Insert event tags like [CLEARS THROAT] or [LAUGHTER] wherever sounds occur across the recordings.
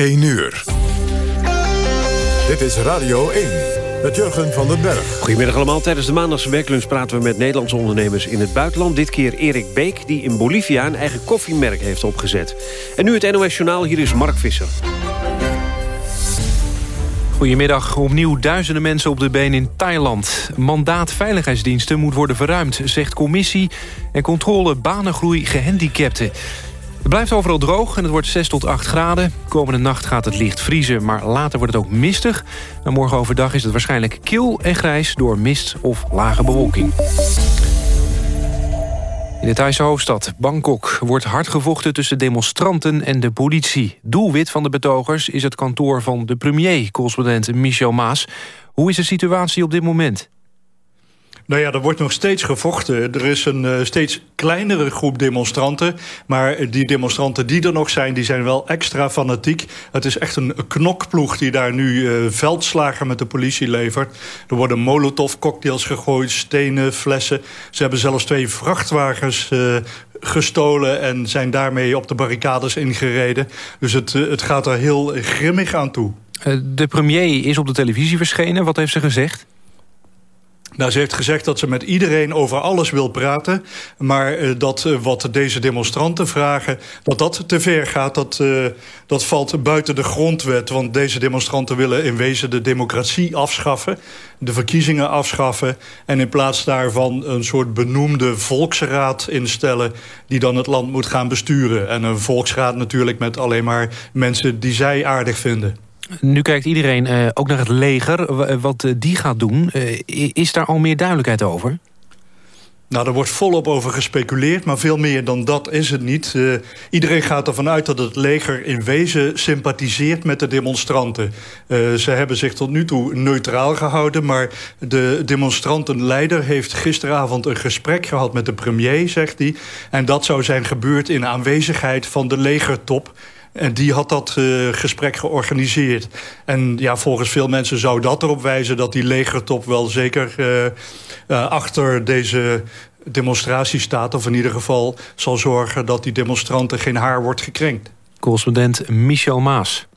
1 uur. Dit is Radio 1 met Jurgen van den Berg. Goedemiddag allemaal. Tijdens de maandagse werklunch praten we met Nederlandse ondernemers in het buitenland. Dit keer Erik Beek, die in Bolivia een eigen koffiemerk heeft opgezet. En nu het NOS Journaal, hier is Mark Visser. Goedemiddag. Opnieuw duizenden mensen op de been in Thailand. Mandaat veiligheidsdiensten moet worden verruimd, zegt commissie... en controle banengroei gehandicapten. Het blijft overal droog en het wordt 6 tot 8 graden. Komende nacht gaat het licht vriezen, maar later wordt het ook mistig. En morgen overdag is het waarschijnlijk kil en grijs... door mist of lage bewolking. In de Thaise hoofdstad Bangkok wordt hard gevochten tussen demonstranten en de politie. Doelwit van de betogers is het kantoor van de premier, correspondent Michel Maas. Hoe is de situatie op dit moment? Nou ja, er wordt nog steeds gevochten. Er is een uh, steeds kleinere groep demonstranten. Maar die demonstranten die er nog zijn, die zijn wel extra fanatiek. Het is echt een knokploeg die daar nu uh, veldslagen met de politie levert. Er worden molotov-cocktails gegooid, stenen, flessen. Ze hebben zelfs twee vrachtwagens uh, gestolen en zijn daarmee op de barricades ingereden. Dus het, het gaat er heel grimmig aan toe. De premier is op de televisie verschenen. Wat heeft ze gezegd? Nou, ze heeft gezegd dat ze met iedereen over alles wil praten. Maar uh, dat uh, wat deze demonstranten vragen, dat dat te ver gaat... Dat, uh, dat valt buiten de grondwet. Want deze demonstranten willen in wezen de democratie afschaffen. De verkiezingen afschaffen. En in plaats daarvan een soort benoemde volksraad instellen... die dan het land moet gaan besturen. En een volksraad natuurlijk met alleen maar mensen die zij aardig vinden. Nu kijkt iedereen uh, ook naar het leger, wat uh, die gaat doen. Is daar al meer duidelijkheid over? Nou, er wordt volop over gespeculeerd, maar veel meer dan dat is het niet. Iedereen gaat ervan uit dat het leger in wezen sympathiseert met de demonstranten. Ze hebben zich tot nu toe neutraal gehouden... maar de demonstrantenleider heeft gisteravond een gesprek gehad met de premier, zegt hij. En dat zou zijn gebeurd in aanwezigheid van de legertop... En die had dat uh, gesprek georganiseerd. En ja, volgens veel mensen zou dat erop wijzen... dat die legertop wel zeker uh, uh, achter deze demonstratie staat... of in ieder geval zal zorgen dat die demonstranten geen haar wordt gekrenkt. Correspondent Michel Maas.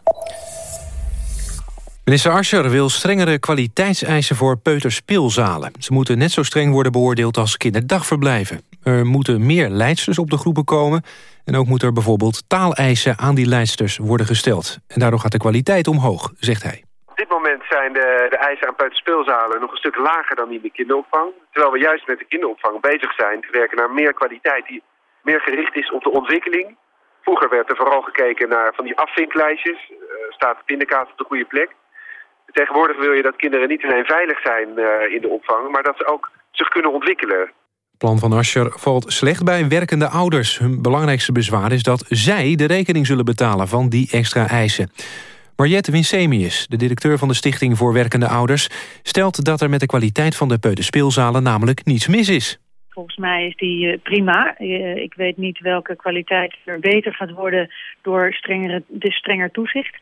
Minister Ascher wil strengere kwaliteitseisen voor peuterspeelzalen. Ze moeten net zo streng worden beoordeeld als kinderdagverblijven. Er moeten meer leidsters op de groepen komen... en ook moet er bijvoorbeeld taaleisen aan die leidsters worden gesteld. En daardoor gaat de kwaliteit omhoog, zegt hij. Op dit moment zijn de, de eisen aan peuterspeelzalen nog een stuk lager dan in de kinderopvang. Terwijl we juist met de kinderopvang bezig zijn te werken naar meer kwaliteit... die meer gericht is op de ontwikkeling. Vroeger werd er vooral gekeken naar van die afvinklijstjes. Uh, staat de pindakaas op de goede plek? Tegenwoordig wil je dat kinderen niet alleen veilig zijn uh, in de opvang... maar dat ze ook zich kunnen ontwikkelen. Plan van Ascher valt slecht bij werkende ouders. Hun belangrijkste bezwaar is dat zij de rekening zullen betalen van die extra eisen. Mariette Winsemius, de directeur van de Stichting voor Werkende Ouders... stelt dat er met de kwaliteit van de peuterspeelzalen namelijk niets mis is. Volgens mij is die uh, prima. Uh, ik weet niet welke kwaliteit er beter gaat worden door strengere, de strenger toezicht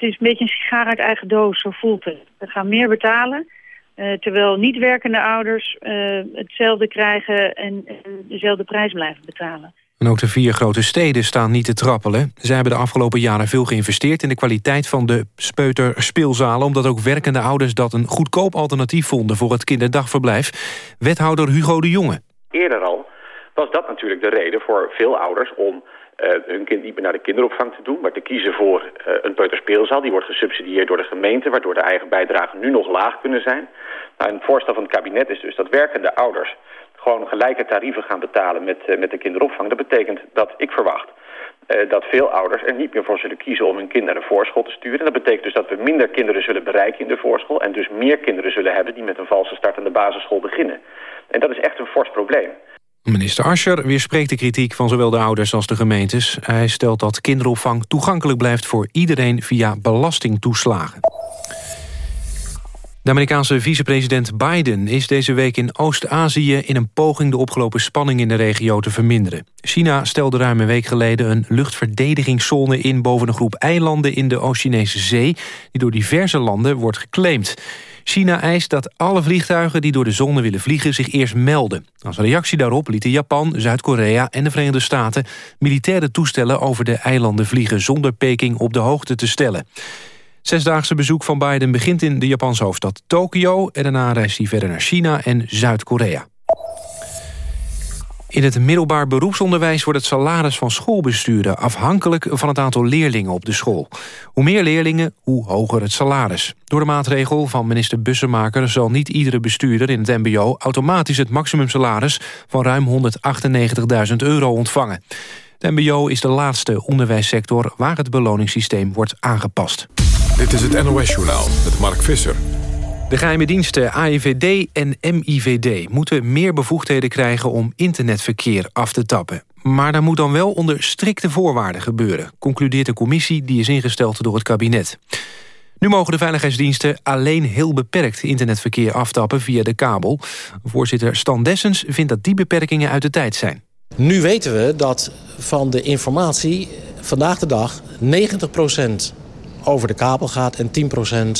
het is een beetje een sigaar uit eigen doos, zo voelt het. We gaan meer betalen, uh, terwijl niet werkende ouders uh, hetzelfde krijgen en, en, dezelfde prijs blijven betalen. En ook de vier grote steden staan niet te trappelen. Zij hebben de afgelopen jaren veel geïnvesteerd in de kwaliteit van de speuterspeelzalen... omdat ook werkende ouders dat een goedkoop alternatief vonden voor het kinderdagverblijf. Wethouder Hugo de Jonge. Eerder al was dat natuurlijk de reden voor veel ouders om uh, hun kind niet meer naar de kinderopvang te doen... maar te kiezen voor uh, een peuterspeelzaal. Die wordt gesubsidieerd door de gemeente... waardoor de eigen bijdragen nu nog laag kunnen zijn. Nou, een voorstel van het kabinet is dus dat werkende ouders... gewoon gelijke tarieven gaan betalen met, uh, met de kinderopvang. Dat betekent dat ik verwacht dat veel ouders er niet meer voor zullen kiezen om hun kind naar de voorschool te sturen. En dat betekent dus dat we minder kinderen zullen bereiken in de voorschool... en dus meer kinderen zullen hebben die met een valse start aan de basisschool beginnen. En dat is echt een fors probleem. Minister Ascher weerspreekt de kritiek van zowel de ouders als de gemeentes. Hij stelt dat kinderopvang toegankelijk blijft voor iedereen via belastingtoeslagen. De Amerikaanse vicepresident Biden is deze week in Oost-Azië... in een poging de opgelopen spanning in de regio te verminderen. China stelde ruim een week geleden een luchtverdedigingszone in... boven een groep eilanden in de Oost-Chinese zee... die door diverse landen wordt geclaimd. China eist dat alle vliegtuigen die door de zone willen vliegen zich eerst melden. Als reactie daarop lieten Japan, Zuid-Korea en de Verenigde Staten... militaire toestellen over de eilanden vliegen zonder Peking op de hoogte te stellen. Zesdaagse bezoek van Biden begint in de Japanse hoofdstad Tokio... en daarna reist hij verder naar China en Zuid-Korea. In het middelbaar beroepsonderwijs wordt het salaris van schoolbesturen afhankelijk van het aantal leerlingen op de school. Hoe meer leerlingen, hoe hoger het salaris. Door de maatregel van minister Bussemaker zal niet iedere bestuurder in het mbo automatisch het maximumsalaris van ruim 198.000 euro ontvangen. Het mbo is de laatste onderwijssector waar het beloningssysteem wordt aangepast. Dit is het NOS Journaal met Mark Visser. De geheime diensten AIVD en MIVD moeten meer bevoegdheden krijgen om internetverkeer af te tappen. Maar dat moet dan wel onder strikte voorwaarden gebeuren, concludeert de commissie die is ingesteld door het kabinet. Nu mogen de veiligheidsdiensten alleen heel beperkt internetverkeer aftappen via de kabel. Voorzitter Stan Dessens vindt dat die beperkingen uit de tijd zijn. Nu weten we dat van de informatie vandaag de dag 90% over de kabel gaat en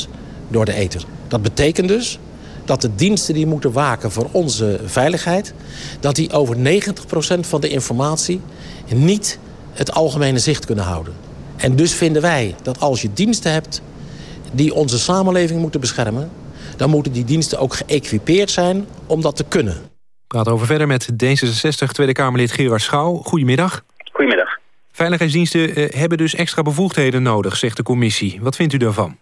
10% door de ether. Dat betekent dus dat de diensten die moeten waken voor onze veiligheid... dat die over 90% van de informatie niet het algemene zicht kunnen houden. En dus vinden wij dat als je diensten hebt die onze samenleving moeten beschermen... dan moeten die diensten ook geëquipeerd zijn om dat te kunnen. We praten over verder met D66 Tweede Kamerlid Gerard Schouw. Goedemiddag. Goedemiddag. Veiligheidsdiensten eh, hebben dus extra bevoegdheden nodig, zegt de commissie. Wat vindt u daarvan?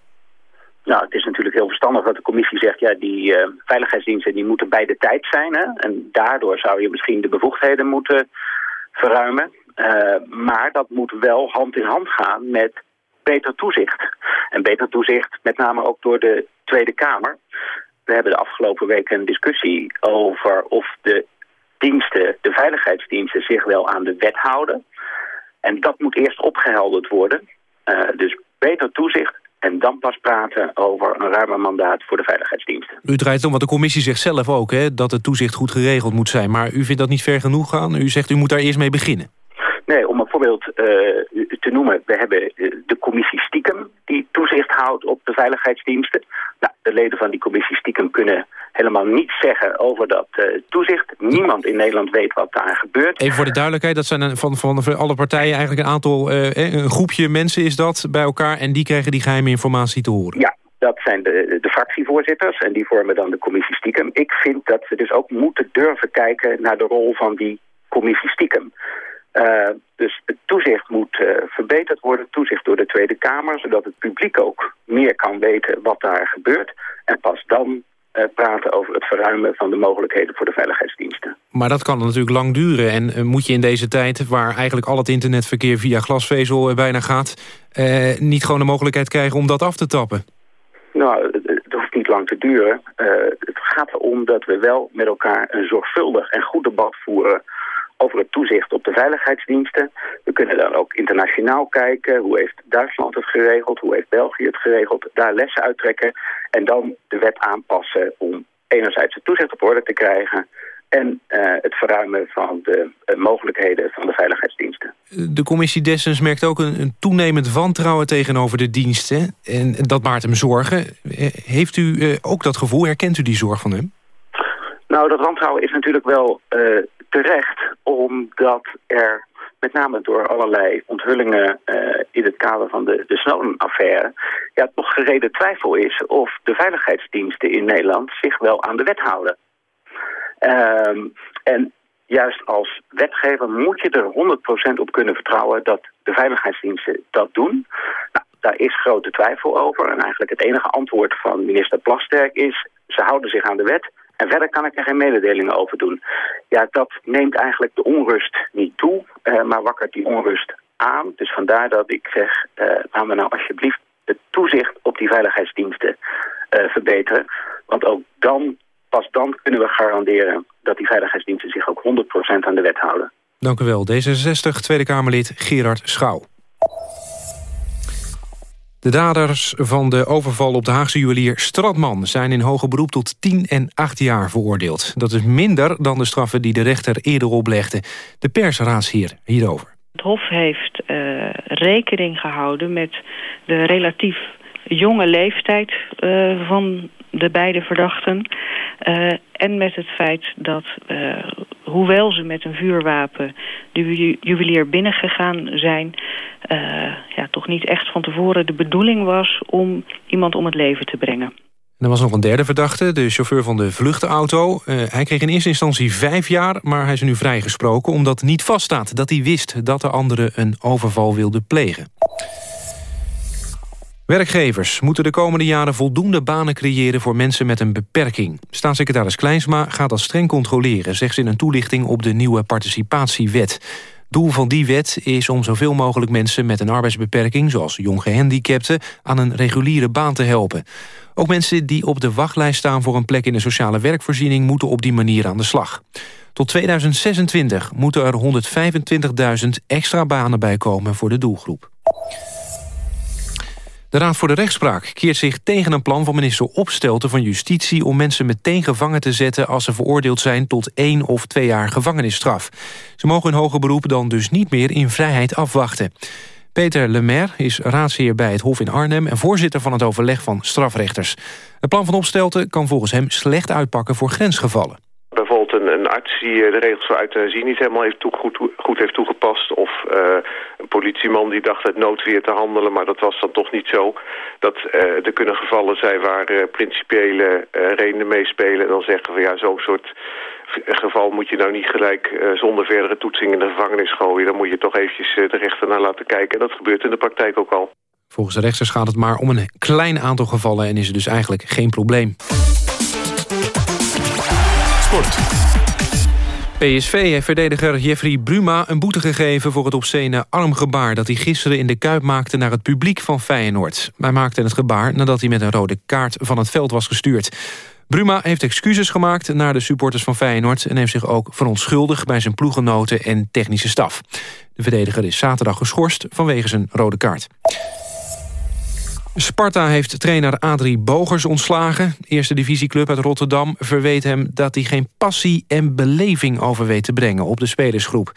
Nou, het is natuurlijk heel verstandig dat de commissie zegt... ja, die uh, veiligheidsdiensten die moeten bij de tijd zijn. Hè? En daardoor zou je misschien de bevoegdheden moeten verruimen. Uh, maar dat moet wel hand in hand gaan met beter toezicht. En beter toezicht met name ook door de Tweede Kamer. We hebben de afgelopen weken een discussie over of de diensten, de veiligheidsdiensten, zich wel aan de wet houden. En dat moet eerst opgehelderd worden. Uh, dus beter toezicht en dan pas praten over een ruimer mandaat voor de veiligheidsdiensten. U draait om, want de commissie zegt zelf ook... Hè, dat het toezicht goed geregeld moet zijn. Maar u vindt dat niet ver genoeg gaan? U zegt u moet daar eerst mee beginnen. Nee, om een voorbeeld uh, te noemen. We hebben eh, de commissie Stiekem die toezicht houdt op de veiligheidsdiensten. Nou, de leden van die commissie Stiekem kunnen helemaal niets zeggen over dat uh, toezicht. Niemand in Nederland weet wat daar gebeurt. Even voor de duidelijkheid, dat zijn van, van, alle partijen eigenlijk een aantal... Uh, een groepje mensen is dat bij elkaar en die krijgen die geheime informatie te horen. Ja, dat zijn de, de fractievoorzitters en die vormen dan de commissie Stiekem. Ik vind dat we dus ook moeten durven kijken naar de rol van die commissie Stiekem. Uh, dus het toezicht moet uh, verbeterd worden, toezicht door de Tweede Kamer... zodat het publiek ook meer kan weten wat daar gebeurt. En pas dan praten over het verruimen van de mogelijkheden voor de veiligheidsdiensten. Maar dat kan natuurlijk lang duren. En moet je in deze tijd, waar eigenlijk al het internetverkeer via glasvezel bijna gaat... niet gewoon de mogelijkheid krijgen om dat af te tappen? Nou, het hoeft niet lang te duren. het gaat erom dat we wel met elkaar een zorgvuldig en goed debat voeren over het toezicht op de veiligheidsdiensten. We kunnen dan ook internationaal kijken. Hoe heeft Duitsland het geregeld? Hoe heeft België het geregeld? Daar lessen uittrekken. En dan de wet aanpassen om enerzijds het toezicht op orde te krijgen... en uh, het verruimen van de uh, mogelijkheden van de veiligheidsdiensten. De commissie Dessens merkt ook een, een, toenemend wantrouwen tegenover de diensten. En dat baart hem zorgen. Heeft u uh, ook dat gevoel? Herkent u die zorg van hem? Nou, dat wantrouwen is natuurlijk wel terecht, omdat er met name door allerlei onthullingen uh, in het kader van de, de Snowden-affaire... ja, toch gereden twijfel is of de veiligheidsdiensten in Nederland zich wel aan de wet houden. Um, en juist als wetgever moet je er 100% op kunnen vertrouwen dat de veiligheidsdiensten dat doen. Nou, daar is grote twijfel over. En eigenlijk het enige antwoord van minister Plasterk is... ze houden zich aan de wet en verder kan ik er geen mededelingen over doen. Ja, dat neemt eigenlijk de onrust niet toe, uh, maar wakkert die onrust aan. Dus vandaar dat ik zeg, uh, laten we nou alsjeblieft het toezicht op die veiligheidsdiensten uh, verbeteren. Want ook dan, pas dan kunnen we garanderen dat die veiligheidsdiensten zich ook 100% aan de wet houden. Dank u wel. D66 Tweede Kamerlid Gerard Schouw. De daders van de overval op de Haagse juwelier Stratman... zijn in hoger beroep tot 10 en 8 jaar veroordeeld. Dat is minder dan de straffen die de rechter eerder oplegde. De persraadsheer hierover. Het Hof heeft uh, rekening gehouden met de relatief jonge leeftijd van de beide verdachten. en met het feit dat, hoewel ze met een vuurwapen de juwelier binnengegaan zijn... ja, toch niet echt van tevoren de bedoeling was om iemand om het leven te brengen er was nog een derde verdachte, de chauffeur van de vluchtauto. Hij kreeg in eerste instantie vijf jaar, maar hij is nu vrijgesproken... omdat niet vaststaat dat hij wist dat de andere een overval wilde plegen. Werkgevers moeten de komende jaren voldoende banen creëren voor mensen met een beperking. Staatssecretaris Kleinsma gaat dat streng controleren, zegt ze in een toelichting op de nieuwe participatiewet. Doel van die wet is om zoveel mogelijk mensen met een arbeidsbeperking... zoals jong gehandicapten, aan een reguliere baan te helpen. Ook mensen die op de wachtlijst staan voor een plek in de sociale werkvoorziening... moeten op die manier aan de slag. Tot 2026 moeten er 125.000 extra banen bijkomen voor de doelgroep. De Raad voor de Rechtspraak keert zich tegen een plan van minister Opstelten van Justitie... om mensen meteen gevangen te zetten als ze veroordeeld zijn tot één of twee jaar gevangenisstraf. Ze mogen hun hoger beroep dan dus niet meer in vrijheid afwachten. Peter Lemaire is raadsheer bij het Hof in Arnhem... en voorzitter van het overleg van strafrechters. Het plan van Opstelten kan volgens hem slecht uitpakken voor grensgevallen een, arts die eh, de regels voor euthanasie niet helemaal heeft goed, goed, heeft toegepast. Of uh, een politieman die dacht uit noodweer te handelen, maar dat was dan toch niet zo. Dat uh, er kunnen gevallen zijn waar uh, principiële redenen meespelen. En dan zeggen we ja, zo'n soort geval moet je nou niet gelijk zonder verdere toetsing in de gevangenis gooien. Dan moet je toch eventjes de rechter naar laten kijken. En dat gebeurt in de praktijk ook al. Volgens de rechters gaat het maar om een klein aantal gevallen en is er dus eigenlijk geen probleem. PSV heeft verdediger Jeffrey Bruma een boete gegeven... voor het obscene armgebaar dat hij gisteren in de Kuip maakte... naar het publiek van Feyenoord. Hij maakte het gebaar nadat hij met een rode kaart van het veld was gestuurd. Bruma heeft excuses gemaakt naar de supporters van Feyenoord... en heeft zich ook verontschuldigd bij zijn ploegenoten en technische staf. De verdediger is zaterdag geschorst vanwege zijn rode kaart. Sparta heeft trainer Adrie Bogers ontslagen. Eerste divisieclub uit Rotterdam verweet hem dat hij geen passie en beleving over weet te brengen op de spelersgroep.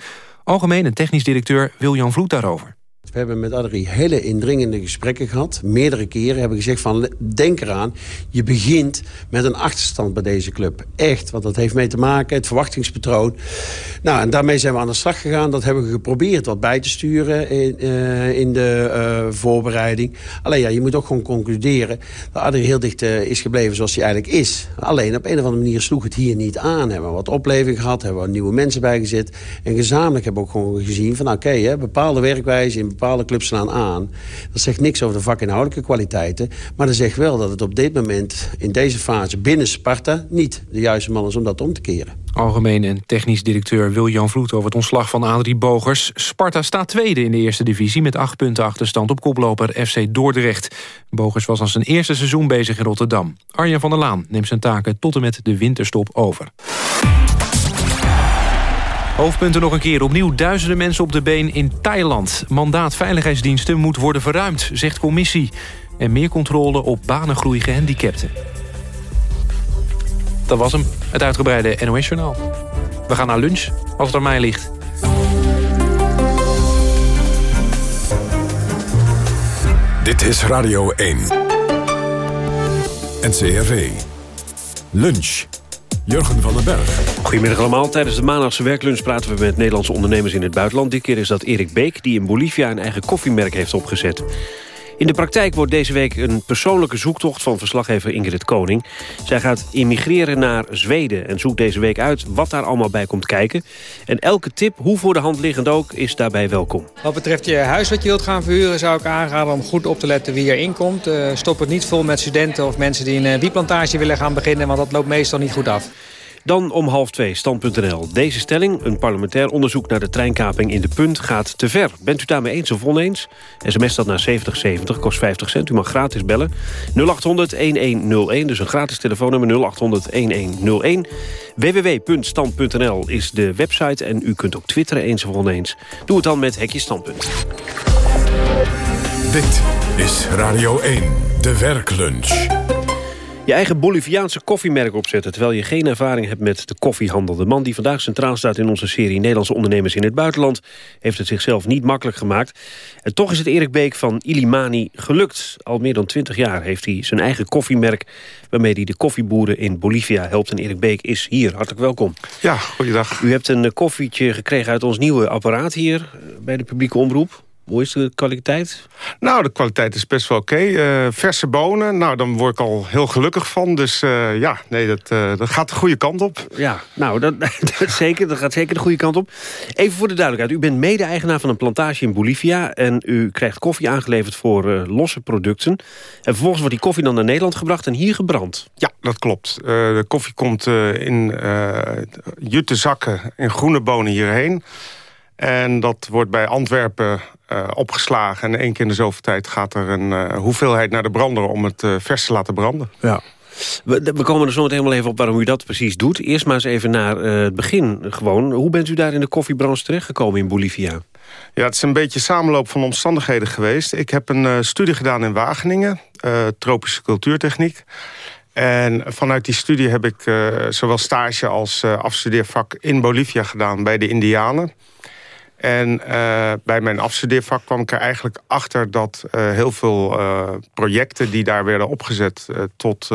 Algemeen en technisch directeur Wiljan Vloed daarover. We hebben met Adrie hele indringende gesprekken gehad. Meerdere keren hebben gezegd van denk eraan. Je begint met een achterstand bij deze club. Echt, want dat heeft mee te maken, het verwachtingspatroon. Nou, en daarmee zijn we aan de slag gegaan. Dat hebben we geprobeerd wat bij te sturen in, uh, in de uh, voorbereiding. Alleen ja, je moet ook gewoon concluderen... dat Adrie heel dicht uh, is gebleven zoals hij eigenlijk is. Alleen op een of andere manier sloeg het hier niet aan. Hebben we wat opleving gehad, hebben we nieuwe mensen bijgezet. En gezamenlijk hebben we ook gewoon gezien van... oké, okay, bepaalde werkwijze in bepaalde clubs slaan aan. Dat zegt niks over de vakinhoudelijke kwaliteiten. Maar dat zegt wel dat het op dit moment, in deze fase binnen Sparta... niet de juiste man is om dat om te keren. Algemeen en technisch directeur Wil-Jan Vloed over het ontslag van Adrie Bogers. Sparta staat tweede in de eerste divisie met acht punten achterstand op koploper FC Dordrecht. Bogers was aan zijn eerste seizoen bezig in Rotterdam. Arjen van der Laan neemt zijn taken tot en met de winterstop over. Hoofdpunten nog een keer. Opnieuw duizenden mensen op de been in Thailand. Mandaat veiligheidsdiensten moet worden verruimd, zegt commissie. En meer controle op banengroei gehandicapten. Dat was hem, het uitgebreide NOS-journaal. We gaan naar lunch, als het aan mij ligt. Dit is Radio 1. NCRV. Lunch. Jurgen van den Berg. Goedemiddag allemaal. Tijdens de maandagse werklunch praten we met Nederlandse ondernemers in het buitenland. Dit keer is dat Erik Beek, die in Bolivia een eigen koffiemerk heeft opgezet. In de praktijk wordt deze week een persoonlijke zoektocht van verslaggever Ingrid Koning. Zij gaat immigreren naar Zweden en zoekt deze week uit wat daar allemaal bij komt kijken. En elke tip, hoe voor de hand liggend ook, is daarbij welkom. Wat betreft je huis wat je wilt gaan verhuren zou ik aanraden om goed op te letten wie erin komt. Uh, stop het niet vol met studenten of mensen die een wieplantage willen gaan beginnen, want dat loopt meestal niet goed af. Dan om half twee, stand.nl. Deze stelling, een parlementair onderzoek naar de treinkaping in de punt, gaat te ver. Bent u daarmee eens of oneens? SMS dat naar 7070, kost 50 cent. U mag gratis bellen. 0800-1101, dus een gratis telefoonnummer 0800-1101. www.stand.nl is de website en u kunt ook twitteren eens of oneens. Doe het dan met Hekje Standpunt. Dit is Radio 1, de werklunch. Je eigen Boliviaanse koffiemerk opzetten... terwijl je geen ervaring hebt met de koffiehandel. De man die vandaag centraal staat in onze serie Nederlandse ondernemers in het buitenland... heeft het zichzelf niet makkelijk gemaakt. En toch is het Erik Beek van Ilimani gelukt. Al meer dan twintig jaar heeft hij zijn eigen koffiemerk... waarmee hij de koffieboeren in Bolivia helpt. En Erik Beek is hier. Hartelijk welkom. Ja, goeiedag. U hebt een koffietje gekregen uit ons nieuwe apparaat hier... Eh, bij de publieke omroep. Hoe is de kwaliteit? Nou, de kwaliteit is best wel oké. Eh, verse bonen, nou, dan word ik al heel gelukkig van. Dus uh, ja, nee, dat, uh, dat gaat de goede kant op. Ja, nou, dat, [LAUGHS] dat, zeker, dat gaat zeker de goede kant op. Even voor de duidelijkheid. U bent mede-eigenaar van een plantage in Bolivia... en u krijgt koffie aangeleverd voor losse producten. En vervolgens wordt die koffie dan naar Nederland gebracht en hier gebrand. Ja, dat klopt. de koffie komt in jute zakken in groene bonen hierheen... En dat wordt bij Antwerpen uh, opgeslagen. En één keer in de zoveel tijd gaat er een uh, hoeveelheid naar de brander... om het uh, vers te laten branden. Ja. We, we, komen er zo meteen helemaal even op waarom u dat precies doet. Eerst maar eens even naar het begin gewoon. Hoe bent u daar in de koffiebranche terechtgekomen in Bolivia? Ja, het is een beetje samenloop van omstandigheden geweest. Ik heb een studie gedaan in Wageningen. tropische cultuurtechniek. En vanuit die studie heb ik zowel stage als afstudeervak in Bolivia gedaan... bij de Indianen. En uh, bij mijn afstudeervak kwam ik er eigenlijk achter dat uh, heel veel uh, projecten die daar werden opgezet tot,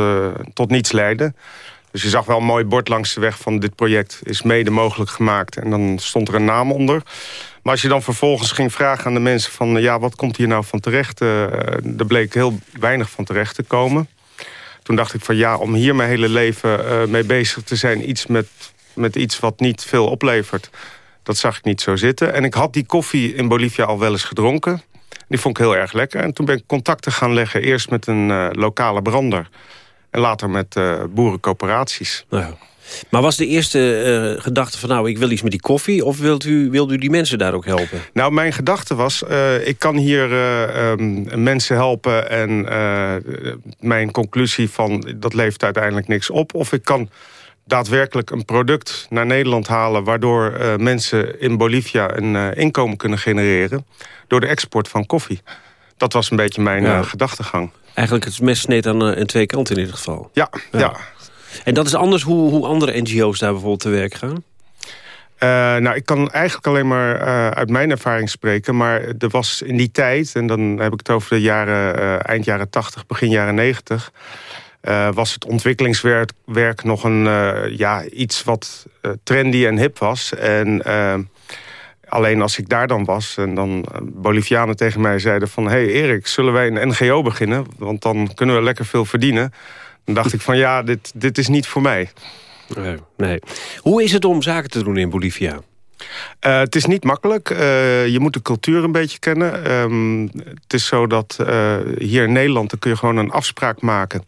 tot niets leidden. Dus je zag wel een mooi bord langs de weg van dit project is mede mogelijk gemaakt. En dan stond er een naam onder. Maar als je dan vervolgens ging vragen aan de mensen van... ja, wat komt hier nou van terecht? er bleek heel weinig van terecht te komen. Toen dacht ik van ja, om hier mijn hele leven mee bezig te zijn... iets met, met iets wat niet veel oplevert dat zag ik niet zo zitten. En ik had die koffie in Bolivia al wel eens gedronken. Die vond ik heel erg lekker. En toen ben ik contacten gaan leggen. Eerst met een uh, lokale brander. En later met uh, boerencoöperaties. Nou, maar was de eerste uh, gedachte van nou, ik wil iets met die koffie... of wilt u, wilt u die mensen daar ook helpen? Nou, mijn gedachte was, uh, ik kan hier uh, um, mensen helpen... en mijn conclusie van dat levert uiteindelijk niks op. Of ik kan daadwerkelijk een product naar Nederland halen... waardoor uh, mensen in Bolivia een uh, inkomen kunnen genereren... door de export van koffie. Dat was een beetje mijn ja. uh, gedachtegang. Eigenlijk het mes sneed aan, aan twee kanten in ieder geval. Ja, ja. ja. En dat is anders hoe, hoe andere NGO's daar bijvoorbeeld te werk gaan? nou, ik kan eigenlijk alleen maar uit mijn ervaring spreken. Maar er was in die tijd, en dan heb ik het over de jaren, eind jaren 80, begin jaren 90 uh, was het ontwikkelingswerk nog een, uh, ja, iets wat uh, trendy en hip was. En alleen als ik daar dan was en dan Bolivianen tegen mij zeiden van... hé hey Erik, zullen wij een NGO beginnen? Want dan kunnen we lekker veel verdienen. Dan dacht ik van ja, dit, dit is niet voor mij. Nee, nee. Hoe is het om zaken te doen in Bolivia? Uh, het is niet makkelijk. Uh, je moet de cultuur een beetje kennen. Um, het is zo dat uh, hier in Nederland... dan kun je gewoon een afspraak maken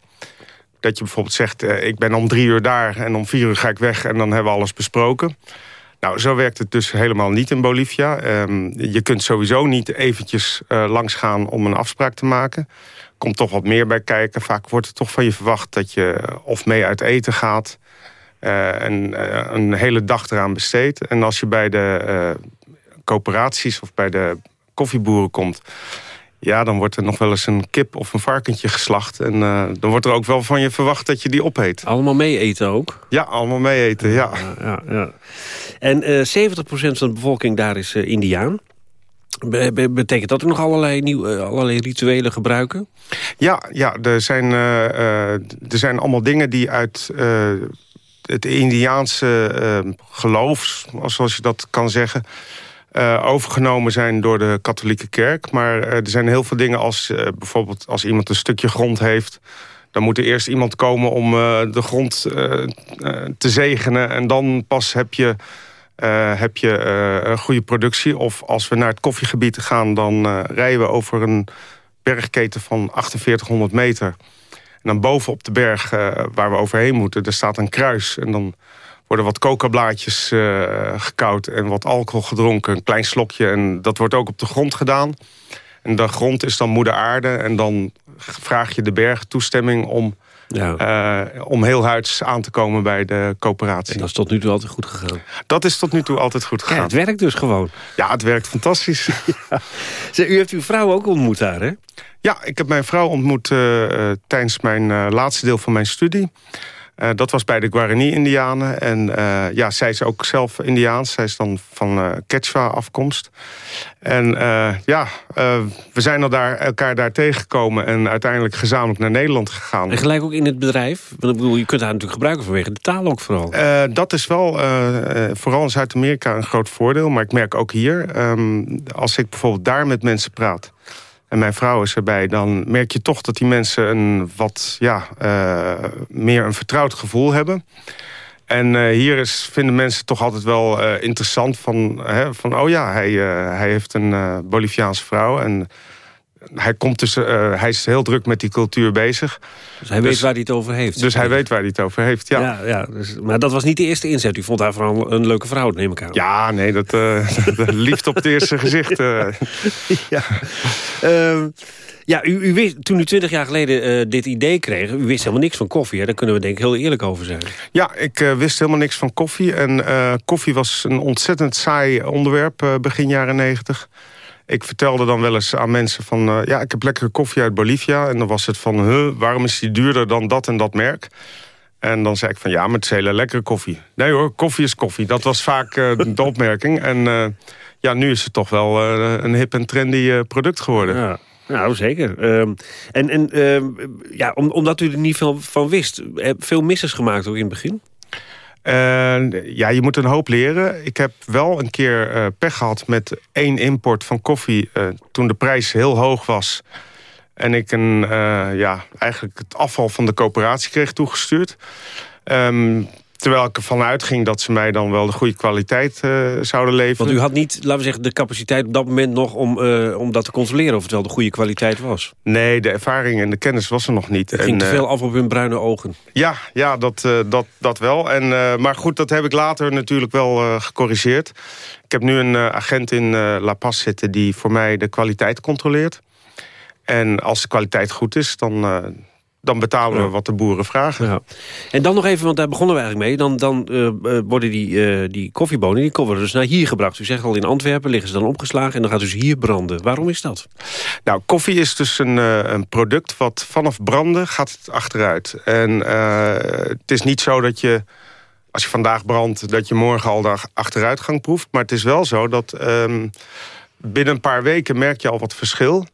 dat je bijvoorbeeld zegt, uh, ik ben om drie uur daar en om vier uur ga ik weg en dan hebben we alles besproken. Nou, zo werkt het dus helemaal niet in Bolivia. Um, je kunt sowieso niet eventjes uh, langs gaan om een afspraak te maken. Komt toch wat meer bij kijken. Vaak wordt er toch van je verwacht dat je of mee uit eten gaat... En een hele dag eraan besteedt. En als je bij de coöperaties of bij de koffieboeren komt ja, dan wordt er nog wel eens een kip of een varkentje geslacht. En uh, dan wordt er ook wel van je verwacht dat je die opeet. Allemaal mee eten ook? Ja, allemaal mee eten, ja. ja, ja, ja. En uh, eh, 70% van de bevolking daar is uh, Indiaan. Be betekent dat ook nog allerlei, nieuw, allerlei rituelen gebruiken? Ja, ja er, zijn, er zijn allemaal dingen die uit het Indiaanse geloof, zoals je dat kan zeggen uh, overgenomen zijn door de katholieke kerk. Maar uh, er zijn heel veel dingen als uh, bijvoorbeeld als iemand een stukje grond heeft... dan moet er eerst iemand komen om de grond te zegenen... en dan pas heb je, heb je een goede productie. Of als we naar het koffiegebied gaan... dan rijden we over een bergketen van 4800 meter. En dan boven op de berg waar we overheen moeten... daar staat een kruis en dan worden wat coca-blaadjes uh, gekoud en wat alcohol gedronken. Een klein slokje en dat wordt ook op de grond gedaan. En de grond is dan moeder aarde en dan vraag je de berg toestemming om Ja. om heel huids aan te komen bij de coöperatie. En dat is tot nu toe altijd goed gegaan? Dat is tot nu toe altijd goed gegaan. Ja, het werkt dus gewoon. Ja, het werkt fantastisch. [LAUGHS] ja. U heeft uw vrouw ook ontmoet daar, hè? Ja, ik heb mijn vrouw ontmoet tijdens mijn laatste deel van mijn studie. Uh, dat was bij de Guarani-Indianen. En uh, ja, zij is ook zelf Indiaans. Zij is dan van uh, Quechua afkomst. En ja, we zijn al daar, elkaar daar tegengekomen... en uiteindelijk gezamenlijk naar Nederland gegaan. En gelijk ook in het bedrijf? Want ik bedoel, je kunt haar natuurlijk gebruiken vanwege de taal ook vooral. dat is wel, vooral in Zuid-Amerika, een groot voordeel. Maar ik merk ook hier, um, als ik bijvoorbeeld daar met mensen praat en mijn vrouw is erbij... dan merk je toch dat die mensen een wat ja, uh, meer een vertrouwd gevoel hebben. En uh, hier is, vinden mensen toch altijd wel uh, interessant van, hè, van... oh ja, hij, hij heeft een Boliviaanse vrouw en hij, komt dus, uh, hij is heel druk met die cultuur bezig. Dus hij weet dus- waar hij het over heeft. Dus hij weet waar hij het over heeft, ja. ja, ja dus, maar dat was niet de eerste inzet. U vond haar vooral een leuke vrouw, neem ik aan. Ja, nee, dat [LAUGHS] uh, liefde op het eerste gezicht. Uh. [LAUGHS] ja. Uh, ja, u, u, wist, toen u twintig jaar geleden dit idee kreeg... u wist helemaal niks van koffie. Hè? Daar kunnen we denk ik heel eerlijk over zijn. Ja, ik wist helemaal niks van koffie. En koffie was een ontzettend saai onderwerp begin jaren negentig ik vertelde dan wel eens aan mensen van... Uh, ja, ik heb lekkere koffie uit Bolivia. En dan was het van, huh, waarom is die duurder dan dat en dat merk? En dan zei ik van, ja, maar het is hele lekkere koffie. Nee hoor, koffie is koffie. Dat was vaak uh, [LAUGHS] de opmerking. En uh, ja, nu is het toch wel een hip en trendy product geworden. Ja. Nou, zeker. Uh, en en uh, ja, omdat u er niet veel van wist, veel misses gemaakt ook in het begin? Ja, je moet een hoop leren. Ik heb wel een keer uh, pech gehad met één import van koffie... Uh, toen de prijs heel hoog was. En ik een, uh, ja, eigenlijk het afval van de coöperatie kreeg toegestuurd. Um, Terwijl ik ervan uitging dat ze mij dan wel de goede kwaliteit uh, zouden leveren. Want u had niet, laten we zeggen, de capaciteit op dat moment nog om, uh, om dat te controleren of het wel de goede kwaliteit was. Nee, de ervaring en de kennis was er nog niet. Het ging te veel af op hun bruine ogen. Ja, ja dat, dat, dat wel. En, maar goed, dat heb ik later natuurlijk wel gecorrigeerd. Ik heb nu een agent in La Paz zitten die voor mij de kwaliteit controleert. En als de kwaliteit goed is, dan dan betalen we wat de boeren vragen. Ja. En dan nog even, want daar begonnen we eigenlijk mee... dan, dan uh, worden die, uh, die koffiebonen die worden dus naar hier gebracht. U zegt al, in Antwerpen liggen ze dan opgeslagen... en dan gaat dus hier branden. Waarom is dat? Nou, koffie is dus een, uh, een product wat vanaf branden gaat het achteruit. En het is niet zo dat je... als je vandaag brandt, dat je morgen al de achteruitgang proeft. Maar het is wel zo dat... Um, binnen een paar weken merk je al wat verschil...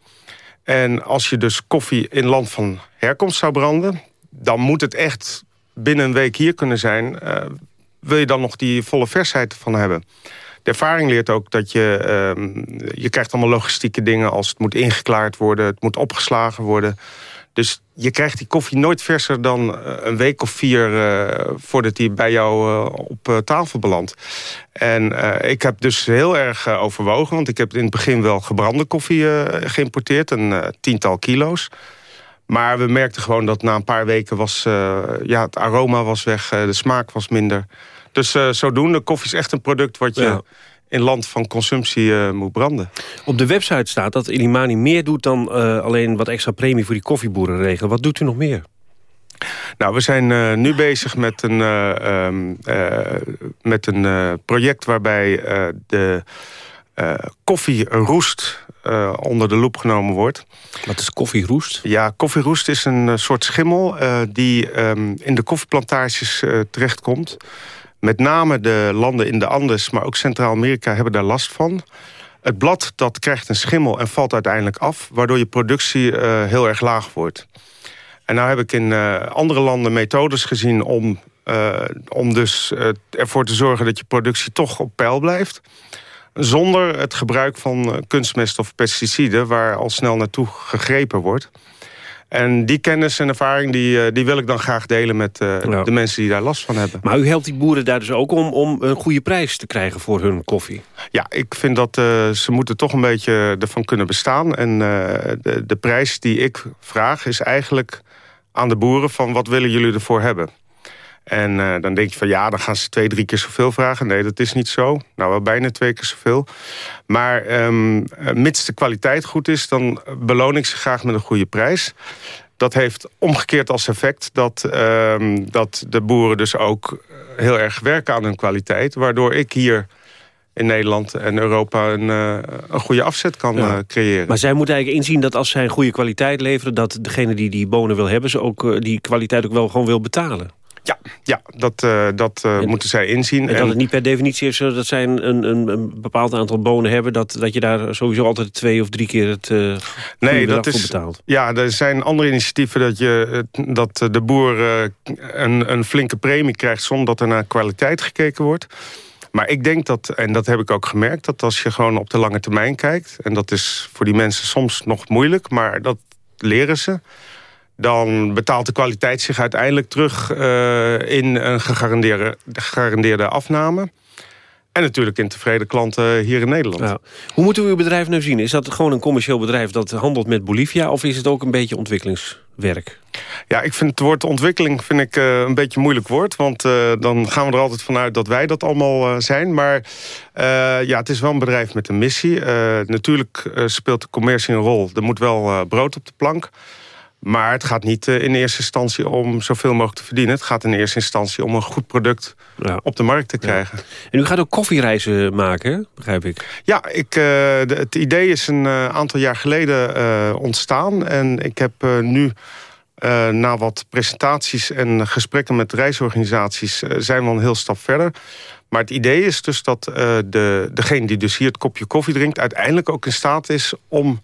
En als je dus koffie in land van herkomst zou branden... dan moet het echt binnen een week hier kunnen zijn. Uh, wil je dan nog die volle versheid van hebben? De ervaring leert ook dat je... Uh, je krijgt allemaal logistieke dingen als het moet ingeklaard worden... het moet opgeslagen worden... Dus je krijgt die koffie nooit verser dan eh, een week of vier... Uh, voordat die bij jou uh, op tafel belandt. En ik heb dus heel erg overwogen... want ik heb in het begin wel gebrande koffie geïmporteerd... een tiental kilo's. Maar we merkten gewoon dat na een paar weken was... ja, het aroma was weg, de smaak was minder. Dus zodoende, koffie is echt een product wat je in land van consumptie uh, moet branden. Op de website staat dat Ilimani meer doet dan uh, alleen wat extra premie voor die koffieboeren regelen. Wat doet u nog meer? Nou, we zijn uh, nu bezig met een, um, met een project waarbij de koffieroest onder de loep genomen wordt. Wat is koffieroest? Ja, koffieroest is een soort schimmel die um, in de koffieplantages terechtkomt. Met name de landen in de Andes, maar ook Centraal-Amerika hebben daar last van. Het blad dat krijgt een schimmel en valt uiteindelijk af... waardoor je productie uh, heel erg laag wordt. En nou heb ik in uh, andere landen methodes gezien... om, uh, om dus ervoor te zorgen dat je productie toch op peil blijft... zonder het gebruik van kunstmest of pesticiden... waar al snel naartoe gegrepen wordt... En die kennis en ervaring die, eh, die wil ik dan graag delen met uh, de mensen die daar last van hebben. Maar u helpt die boeren daar dus ook om, om een goede prijs te krijgen voor hun koffie? Ja, ik vind dat uh, ze moeten toch een beetje ervan kunnen bestaan. En de, de prijs die ik vraag is eigenlijk aan de boeren van wat willen jullie ervoor hebben? En uh, dan denk je van ja, dan gaan ze twee, drie keer zoveel vragen. Nee, dat is niet zo. Nou, wel bijna twee keer zoveel. Maar um, mits de kwaliteit goed is, dan beloon ik ze graag met een goede prijs. Dat heeft omgekeerd als effect dat, ehm, dat de boeren dus ook heel erg werken aan hun kwaliteit. Waardoor ik hier in Nederland en Europa een, uh, een goede afzet kan uh, creëren. Maar zij moeten eigenlijk inzien dat als zij een goede kwaliteit leveren... dat degene die die bonen wil hebben, ze ook uh, die kwaliteit ook wel gewoon wil betalen. Ja, ja dat, uh, dat uh, en, moeten zij inzien. En dat het niet per definitie is dat zij een, een, een, bepaald aantal bonen hebben... Dat, dat je daar sowieso altijd twee of drie keer het uh, nee, dat is, betaalt. Ja, er zijn andere initiatieven dat, je, dat de boer een, een flinke premie krijgt... zonder dat er naar kwaliteit gekeken wordt. Maar ik denk dat, en dat heb ik ook gemerkt... dat als je gewoon op de lange termijn kijkt... en dat is voor die mensen soms nog moeilijk... maar dat leren ze dan betaalt de kwaliteit zich uiteindelijk terug uh, in een gegarandeerde, gegarandeerde afname. En natuurlijk in tevreden klanten hier in Nederland. Hoe moeten we uw bedrijf nou zien? Is dat gewoon een commercieel bedrijf dat handelt met Bolivia... of is het ook een beetje ontwikkelingswerk? Ja, ik vind het woord ontwikkeling vind ik, uh, een beetje een moeilijk woord. Want uh, dan gaan we er altijd vanuit dat wij dat allemaal uh, zijn. Maar ja, het is wel een bedrijf met een missie. natuurlijk speelt de commercie een rol. Er moet wel brood op de plank. Maar het gaat niet uh, in eerste instantie om zoveel mogelijk te verdienen. Het gaat in eerste instantie om een goed product ja. op de markt te krijgen. Ja. En u gaat ook koffiereizen maken, begrijp ik? Ja, ik, uh, de, het idee is een uh, aantal jaar geleden ontstaan. En ik heb nu... na wat presentaties en gesprekken met reisorganisaties... zijn we al een heel stap verder. Maar het idee is dus dat de, degene die dus hier het kopje koffie drinkt... uiteindelijk ook in staat is om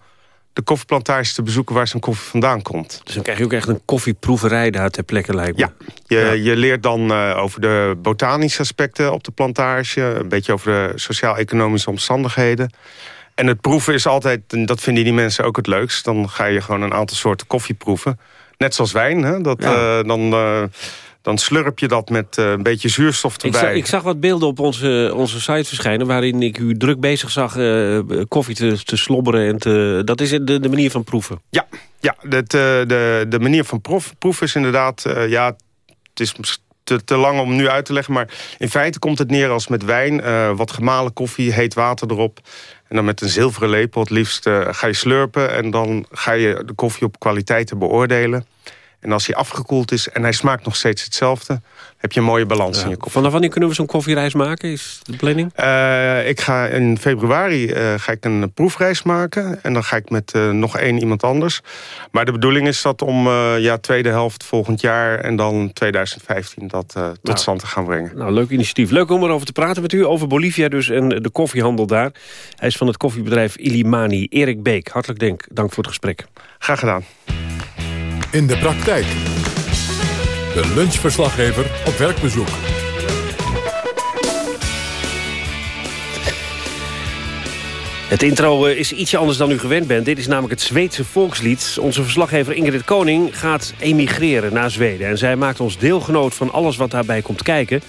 de koffieplantage te bezoeken waar zijn koffie vandaan komt. Dus dan krijg je ook echt een koffieproeverij daar ter plekke lijkt me. Ja, je, ja. je leert dan uh, over de botanische aspecten op de plantage... een beetje over de sociaal-economische omstandigheden. En het proeven is altijd, en dat vinden die mensen ook het leukst... dan ga je gewoon een aantal soorten koffie proeven. Net zoals wijn, hè? Dat, ja. uh, dan... Uh, dan slurp je dat met uh, een beetje zuurstof erbij. Ik zag, ik zag, wat beelden op onze, onze site verschijnen... waarin ik u druk bezig zag uh, koffie te, te, slobberen. En te, dat is de, de manier van proeven? Ja, ja de, de, de manier van proef, proeven is inderdaad... Uh, ja, het is te, te, lang om nu uit te leggen... maar in feite komt het neer als met wijn. wat gemalen koffie, heet water erop... En dan met een zilveren lepel het liefst ga je slurpen... en dan ga je de koffie op kwaliteiten beoordelen... En als hij afgekoeld is en hij smaakt nog steeds hetzelfde... heb je een mooie balans ja. in je koffie. Vanaf wanneer kunnen we zo'n koffiereis maken? Is de planning? Uh, ik ga in februari uh, ga ik een proefreis maken. En dan ga ik met uh, nog één iemand anders. Maar de bedoeling is dat om ja, tweede helft volgend jaar... en dan 2015 dat tot nou, stand te gaan brengen. Nou, leuk initiatief. Leuk om erover te praten met u. Over Bolivia dus en de koffiehandel daar. Hij is van het koffiebedrijf Ilimani. Erik Beek, hartelijk dank, dank voor het gesprek. Graag gedaan in de praktijk. De lunchverslaggever op werkbezoek. Het intro eh, is ietsje anders dan u gewend bent. Dit is namelijk het Zweedse volkslied. Onze verslaggever Ingrid Koning gaat emigreren naar Zweden. En zij maakt ons deelgenoot van alles wat daarbij komt kijken.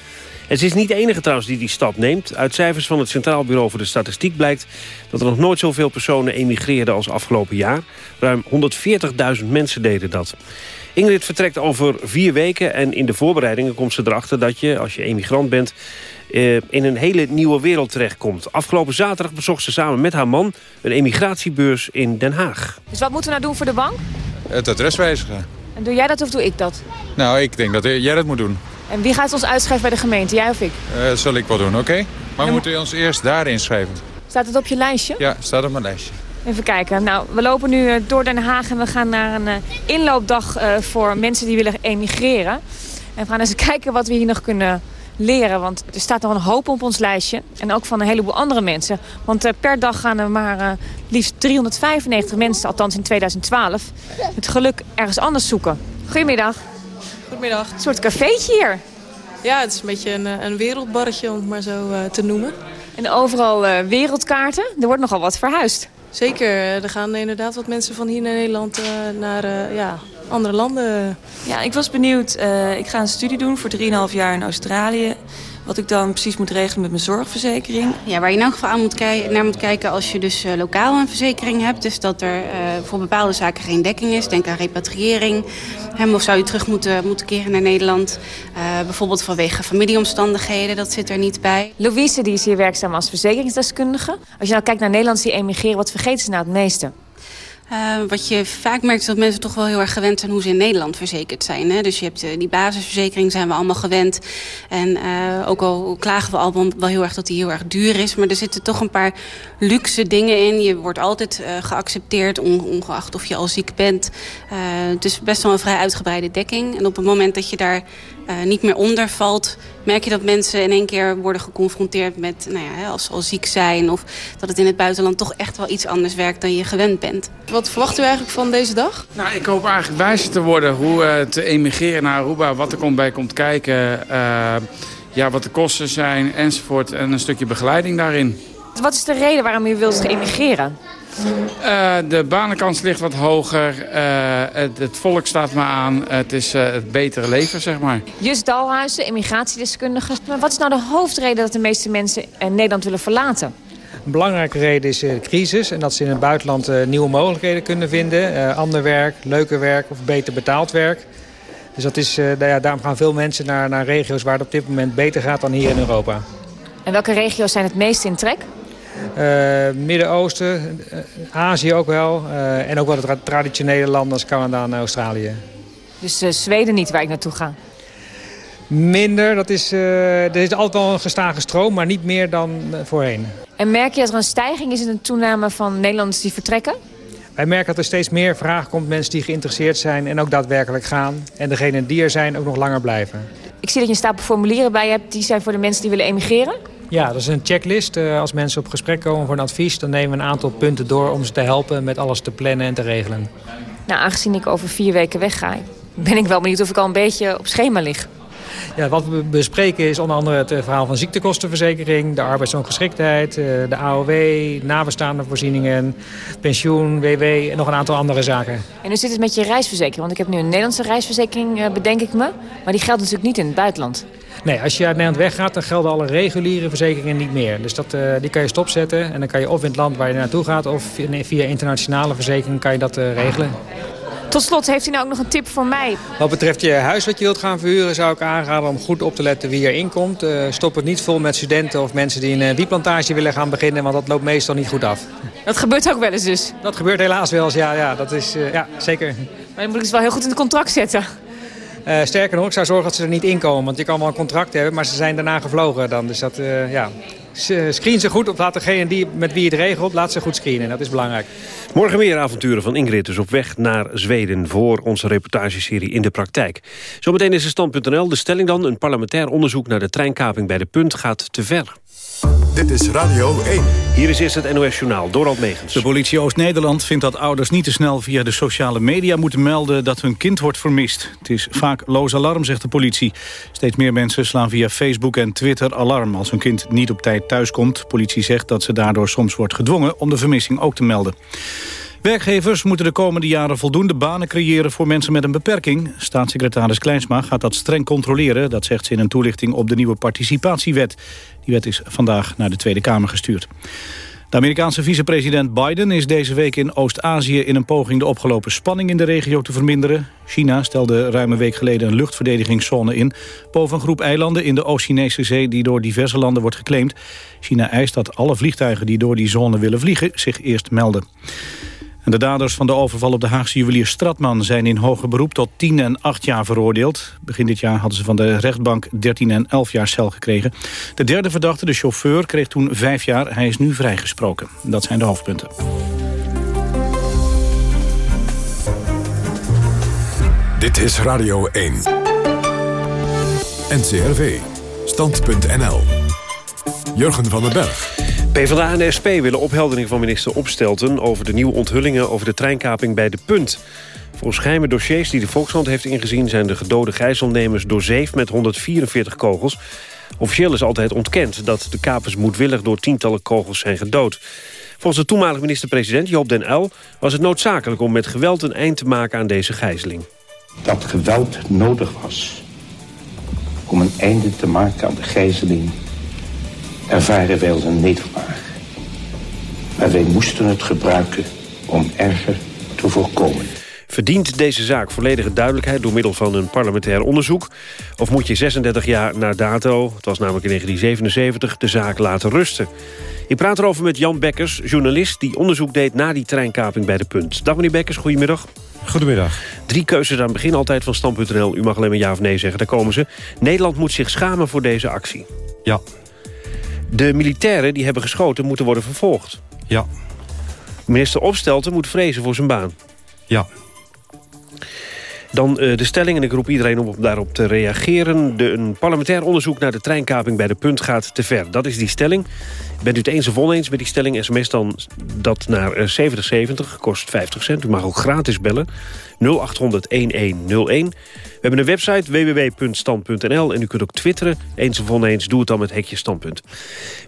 En ze is niet de enige trouwens die die stap neemt. Uit cijfers van het Centraal Bureau voor de Statistiek blijkt... dat er nog nooit zoveel personen emigreerden als afgelopen jaar. Ruim 140.000 mensen deden dat. Ingrid vertrekt over vier weken en in de voorbereidingen komt ze erachter... dat je, als je emigrant bent, eh, in een hele nieuwe wereld terechtkomt. Afgelopen zaterdag bezocht ze samen met haar man een emigratiebeurs in Den Haag. Dus wat moeten we nou doen voor de bank? Het adres wijzigen. En doe jij dat of doe ik dat? Nou, ik denk dat jij dat moet doen. En wie gaat ons uitschrijven bij de gemeente, jij of ik? Uh, dat zal ik wel doen, oké? Okay? Maar we moeten ons eerst daar inschrijven. Staat het op je lijstje? Ja, staat op mijn lijstje. Even kijken. Nou, we lopen nu eh, door Den Haag en we gaan naar een uh, inloopdag voor mensen die willen emigreren. En we gaan eens [LAUGHS] kijken wat we hier nog kunnen leren. Want er staat nog een hoop op ons lijstje. En ook van een heleboel andere mensen. Want per dag gaan er maar liefst 395 mensen, althans in 2012, het geluk ergens anders zoeken. Goedemiddag. Goedemiddag. Een soort cafeetje hier. Ja, het is een beetje een, een wereldbarretje, om het maar zo uh, te noemen. En overal uh, wereldkaarten. Er wordt nogal wat verhuisd. Zeker. Er gaan inderdaad wat mensen van hier naar Nederland uh, naar ja, andere landen. Ja, ik was benieuwd. ik ga een studie doen voor 3,5 jaar in Australië. Wat ik dan precies moet regelen met mijn zorgverzekering. Ja, waar je in elk geval aan moet naar moet kijken als je dus uh, lokaal een verzekering hebt. Dus dat er uh, voor bepaalde zaken geen dekking is. Denk aan repatriëring. Hem of zou je terug moeten, moeten keren naar Nederland. Uh, bijvoorbeeld vanwege familieomstandigheden, dat zit er niet bij. Louise die is hier werkzaam als verzekeringsdeskundige. Als je nou kijkt naar Nederlanders die emigreren, wat vergeten ze nou het meeste? Uh, wat je vaak merkt is dat mensen toch wel heel erg gewend zijn hoe ze in Nederland verzekerd zijn. Hè? Dus je hebt uh, die basisverzekering zijn we allemaal gewend. En uh, ook al klagen we allemaal wel heel erg dat die heel erg duur is. Maar er zitten toch een paar luxe dingen in. Je wordt altijd geaccepteerd, on ongeacht of je al ziek bent. het is best wel een vrij uitgebreide dekking. En op het moment dat je daar niet meer onder valt... merk je dat mensen in één keer worden geconfronteerd met... Nou ja, als ze al ziek zijn of dat het in het buitenland toch echt wel iets anders werkt dan je gewend bent. Wat verwacht u eigenlijk van deze dag? Nou, ik hoop eigenlijk wijzer te worden hoe uh, te emigreren naar Aruba, wat er komt bij komt kijken, uh, ja, wat de kosten zijn enzovoort en een stukje begeleiding daarin. Wat is de reden waarom u wilt emigreren? Uh, de banenkans ligt wat hoger, het, het, volk staat me aan, het is het betere leven, zeg maar. Just Dalhuizen, immigratiedeskundige. Maar wat is nou de hoofdreden dat de meeste mensen Nederland willen verlaten? Een belangrijke reden is de crisis en dat ze in het buitenland nieuwe mogelijkheden kunnen vinden. Ander werk, leuker werk of beter betaald werk. Dus dat is, nou ja, daarom gaan veel mensen naar, naar regio's waar het op dit moment beter gaat dan hier in Europa. En welke regio's zijn het meest in trek? Midden-Oosten, Azië ook wel. en ook wel de tra traditionele landen als Canada en Australië. Dus Zweden niet waar ik naartoe ga? Minder, dat is, er is altijd wel een gestage stroom, maar niet meer dan voorheen. En merk je dat er een stijging is in de toename van Nederlanders die vertrekken? Wij merken dat er steeds meer vraag komt, mensen die geïnteresseerd zijn en ook daadwerkelijk gaan. En degenen die er zijn ook nog langer blijven. Ik zie dat je een stapel formulieren bij hebt, die zijn voor de mensen die willen emigreren? Ja, dat is een checklist. Als mensen op gesprek komen voor een advies, dan nemen we een aantal punten door om ze te helpen met alles te plannen en te regelen. Nou, aangezien ik over vier weken wegga, ben ik wel benieuwd of ik al een beetje op schema lig. Ja, wat we bespreken is onder andere het eh, verhaal van ziektekostenverzekering... de arbeidsongeschiktheid, eh, de AOW, nabestaande voorzieningen... pensioen, WW en nog een aantal andere zaken. En hoe zit het met je reisverzekering? Want ik heb nu een Nederlandse reisverzekering, eh, bedenk ik me. Maar die geldt natuurlijk niet in het buitenland. Nee, als je uit Nederland weggaat, dan gelden alle reguliere verzekeringen niet meer. Dus dat, uh, die kan je stopzetten en dan kan je of in het land waar je naartoe gaat... of via internationale verzekering kan je dat uh, regelen. Tot slot, heeft u nou ook nog een tip voor mij? Wat betreft je huis wat je wilt gaan verhuren... zou ik aanraden om goed op te letten wie erin komt. Uh, stop het niet vol met studenten of mensen die een wieplantage willen gaan beginnen... want dat loopt meestal niet goed af. Dat gebeurt ook wel eens dus? Dat gebeurt helaas wel eens, ja. ja dat is, uh, ja, zeker. Maar dan moet ik het wel heel goed in het contract zetten. Uh, sterker nog, ik zou zorgen dat ze er niet inkomen. Want je kan wel een contract hebben, maar ze zijn daarna gevlogen dan. Dus dat, uh, ja, screen ze goed. Of laat degene die, met wie je het regelt, laat ze goed screenen. Dat is belangrijk. Morgen meer avonturen van Ingrid. Dus op weg naar Zweden voor onze reportageserie In de Praktijk. Zometeen is het stand.nl. De stelling dan. Een parlementair onderzoek naar de treinkaping bij de Punt gaat te ver. Dit is Radio 1. Hier is eerst het NOS-journaal, Dorald Megens. De politie Oost-Nederland vindt dat ouders niet te snel via de sociale media moeten melden dat hun kind wordt vermist. Het is vaak loos alarm, zegt de politie. Steeds meer mensen slaan via Facebook en Twitter alarm als hun kind niet op tijd thuiskomt. Politie zegt dat ze daardoor soms wordt gedwongen om de vermissing ook te melden. Werkgevers moeten de komende jaren voldoende banen creëren voor mensen met een beperking. Staatssecretaris Kleinsma gaat dat streng controleren. Dat zegt ze in een toelichting op de nieuwe participatiewet. Die wet is vandaag naar de Tweede Kamer gestuurd. De Amerikaanse vicepresident Biden is deze week in Oost-Azië... in een poging de opgelopen spanning in de regio te verminderen. China stelde ruim een week geleden een luchtverdedigingszone in... boven een groep eilanden in de Oost-Chinese zee... die door diverse landen wordt geclaimd. China eist dat alle vliegtuigen die door die zone willen vliegen... zich eerst melden. De daders van de overval op de Haagse juwelier Stratman... zijn in hoger beroep tot 10 en 8 jaar veroordeeld. Begin dit jaar hadden ze van de rechtbank 13 en 11 jaar cel gekregen. De derde verdachte, de chauffeur, kreeg toen 5 jaar. Hij is nu vrijgesproken. Dat zijn de hoofdpunten. Dit is Radio 1. NCRV. Stand.nl. Jurgen van den Berg. PvdA en SP willen opheldering van minister Opstelten... over de nieuwe onthullingen over de treinkaping bij De Punt. Volgens geheime dossiers die de Volkshand heeft ingezien... zijn de gedode gijzelnemers doorzeefd met 144 kogels. Officieel is altijd ontkend dat de kapers moedwillig... door tientallen kogels zijn gedood. Volgens de toenmalige minister-president Joop den Uyl... was het noodzakelijk om met geweld een eind te maken aan deze gijzeling. Dat geweld nodig was om een einde te maken aan de gijzeling ervaren wij als een nederlaag. Maar wij moesten het gebruiken om erger te voorkomen. Verdient deze zaak volledige duidelijkheid door middel van een parlementair onderzoek? Of moet je 36 jaar na dato, het was namelijk in 1977, de zaak laten rusten? Ik praat erover met Jan Bekkers, journalist... die onderzoek deed na die treinkaping bij De Punt. Dag meneer Bekkers, goedemiddag. Goedemiddag. Drie keuzes aan het begin altijd van Stand.nl. U mag alleen maar ja of nee zeggen, daar komen ze. Nederland moet zich schamen voor deze actie. Ja. De militairen die hebben geschoten moeten worden vervolgd. Ja. Minister Opstelten moet vrezen voor zijn baan. Ja. Dan uh, de stelling, en ik roep iedereen om daarop te reageren. De, een parlementair onderzoek naar de treinkaping bij de punt gaat te ver. Dat is die stelling. Bent u het eens of oneens met die stelling? SMS dan dat naar uh, 7070, kost 50 cent. U mag ook gratis bellen. 0800-1101. We hebben een website www.stand.nl en u kunt ook twitteren. Eens of oneens, doe het dan met hekje standpunt.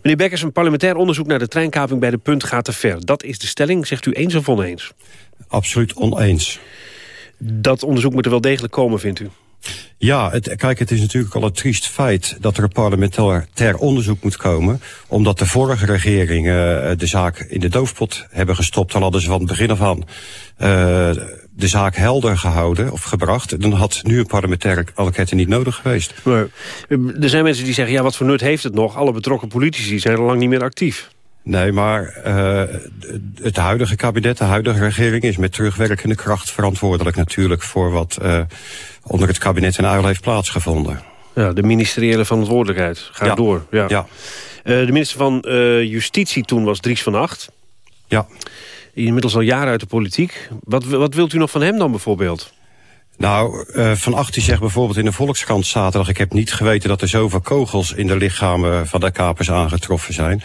Meneer Bekkers, een parlementair onderzoek naar de treinkaping bij de punt gaat te ver. Dat is de stelling. Zegt u eens of oneens? Absoluut oneens. Dat onderzoek moet er wel degelijk komen, vindt u? Ja, het, kijk, het is natuurlijk al een triest feit dat er een parlementair onderzoek moet komen. Omdat de vorige regeringen uh, de zaak in de doofpot hebben gestopt. Dan hadden ze van het begin af aan uh, de zaak helder gehouden of gebracht. Dan had nu een parlementaire enquête niet nodig geweest. Maar, er zijn mensen die zeggen, ja, wat voor nut heeft het nog? Alle betrokken politici zijn al lang niet meer actief. Nee, maar uh, het huidige kabinet, de huidige regering... is met terugwerkende kracht verantwoordelijk natuurlijk... voor wat uh, onder het kabinet in Uil heeft plaatsgevonden. Ja, de ministeriële verantwoordelijkheid gaat ja. door. Ja. ja. Uh, de minister van Justitie toen was Dries van Acht. Ja. Inmiddels al jaren uit de politiek. Wat, wat wilt u nog van hem dan bijvoorbeeld? Nou, uh, Van Acht die zegt bijvoorbeeld in de Volkskrant zaterdag... ik heb niet geweten dat er zoveel kogels in de lichamen van de kapers aangetroffen zijn.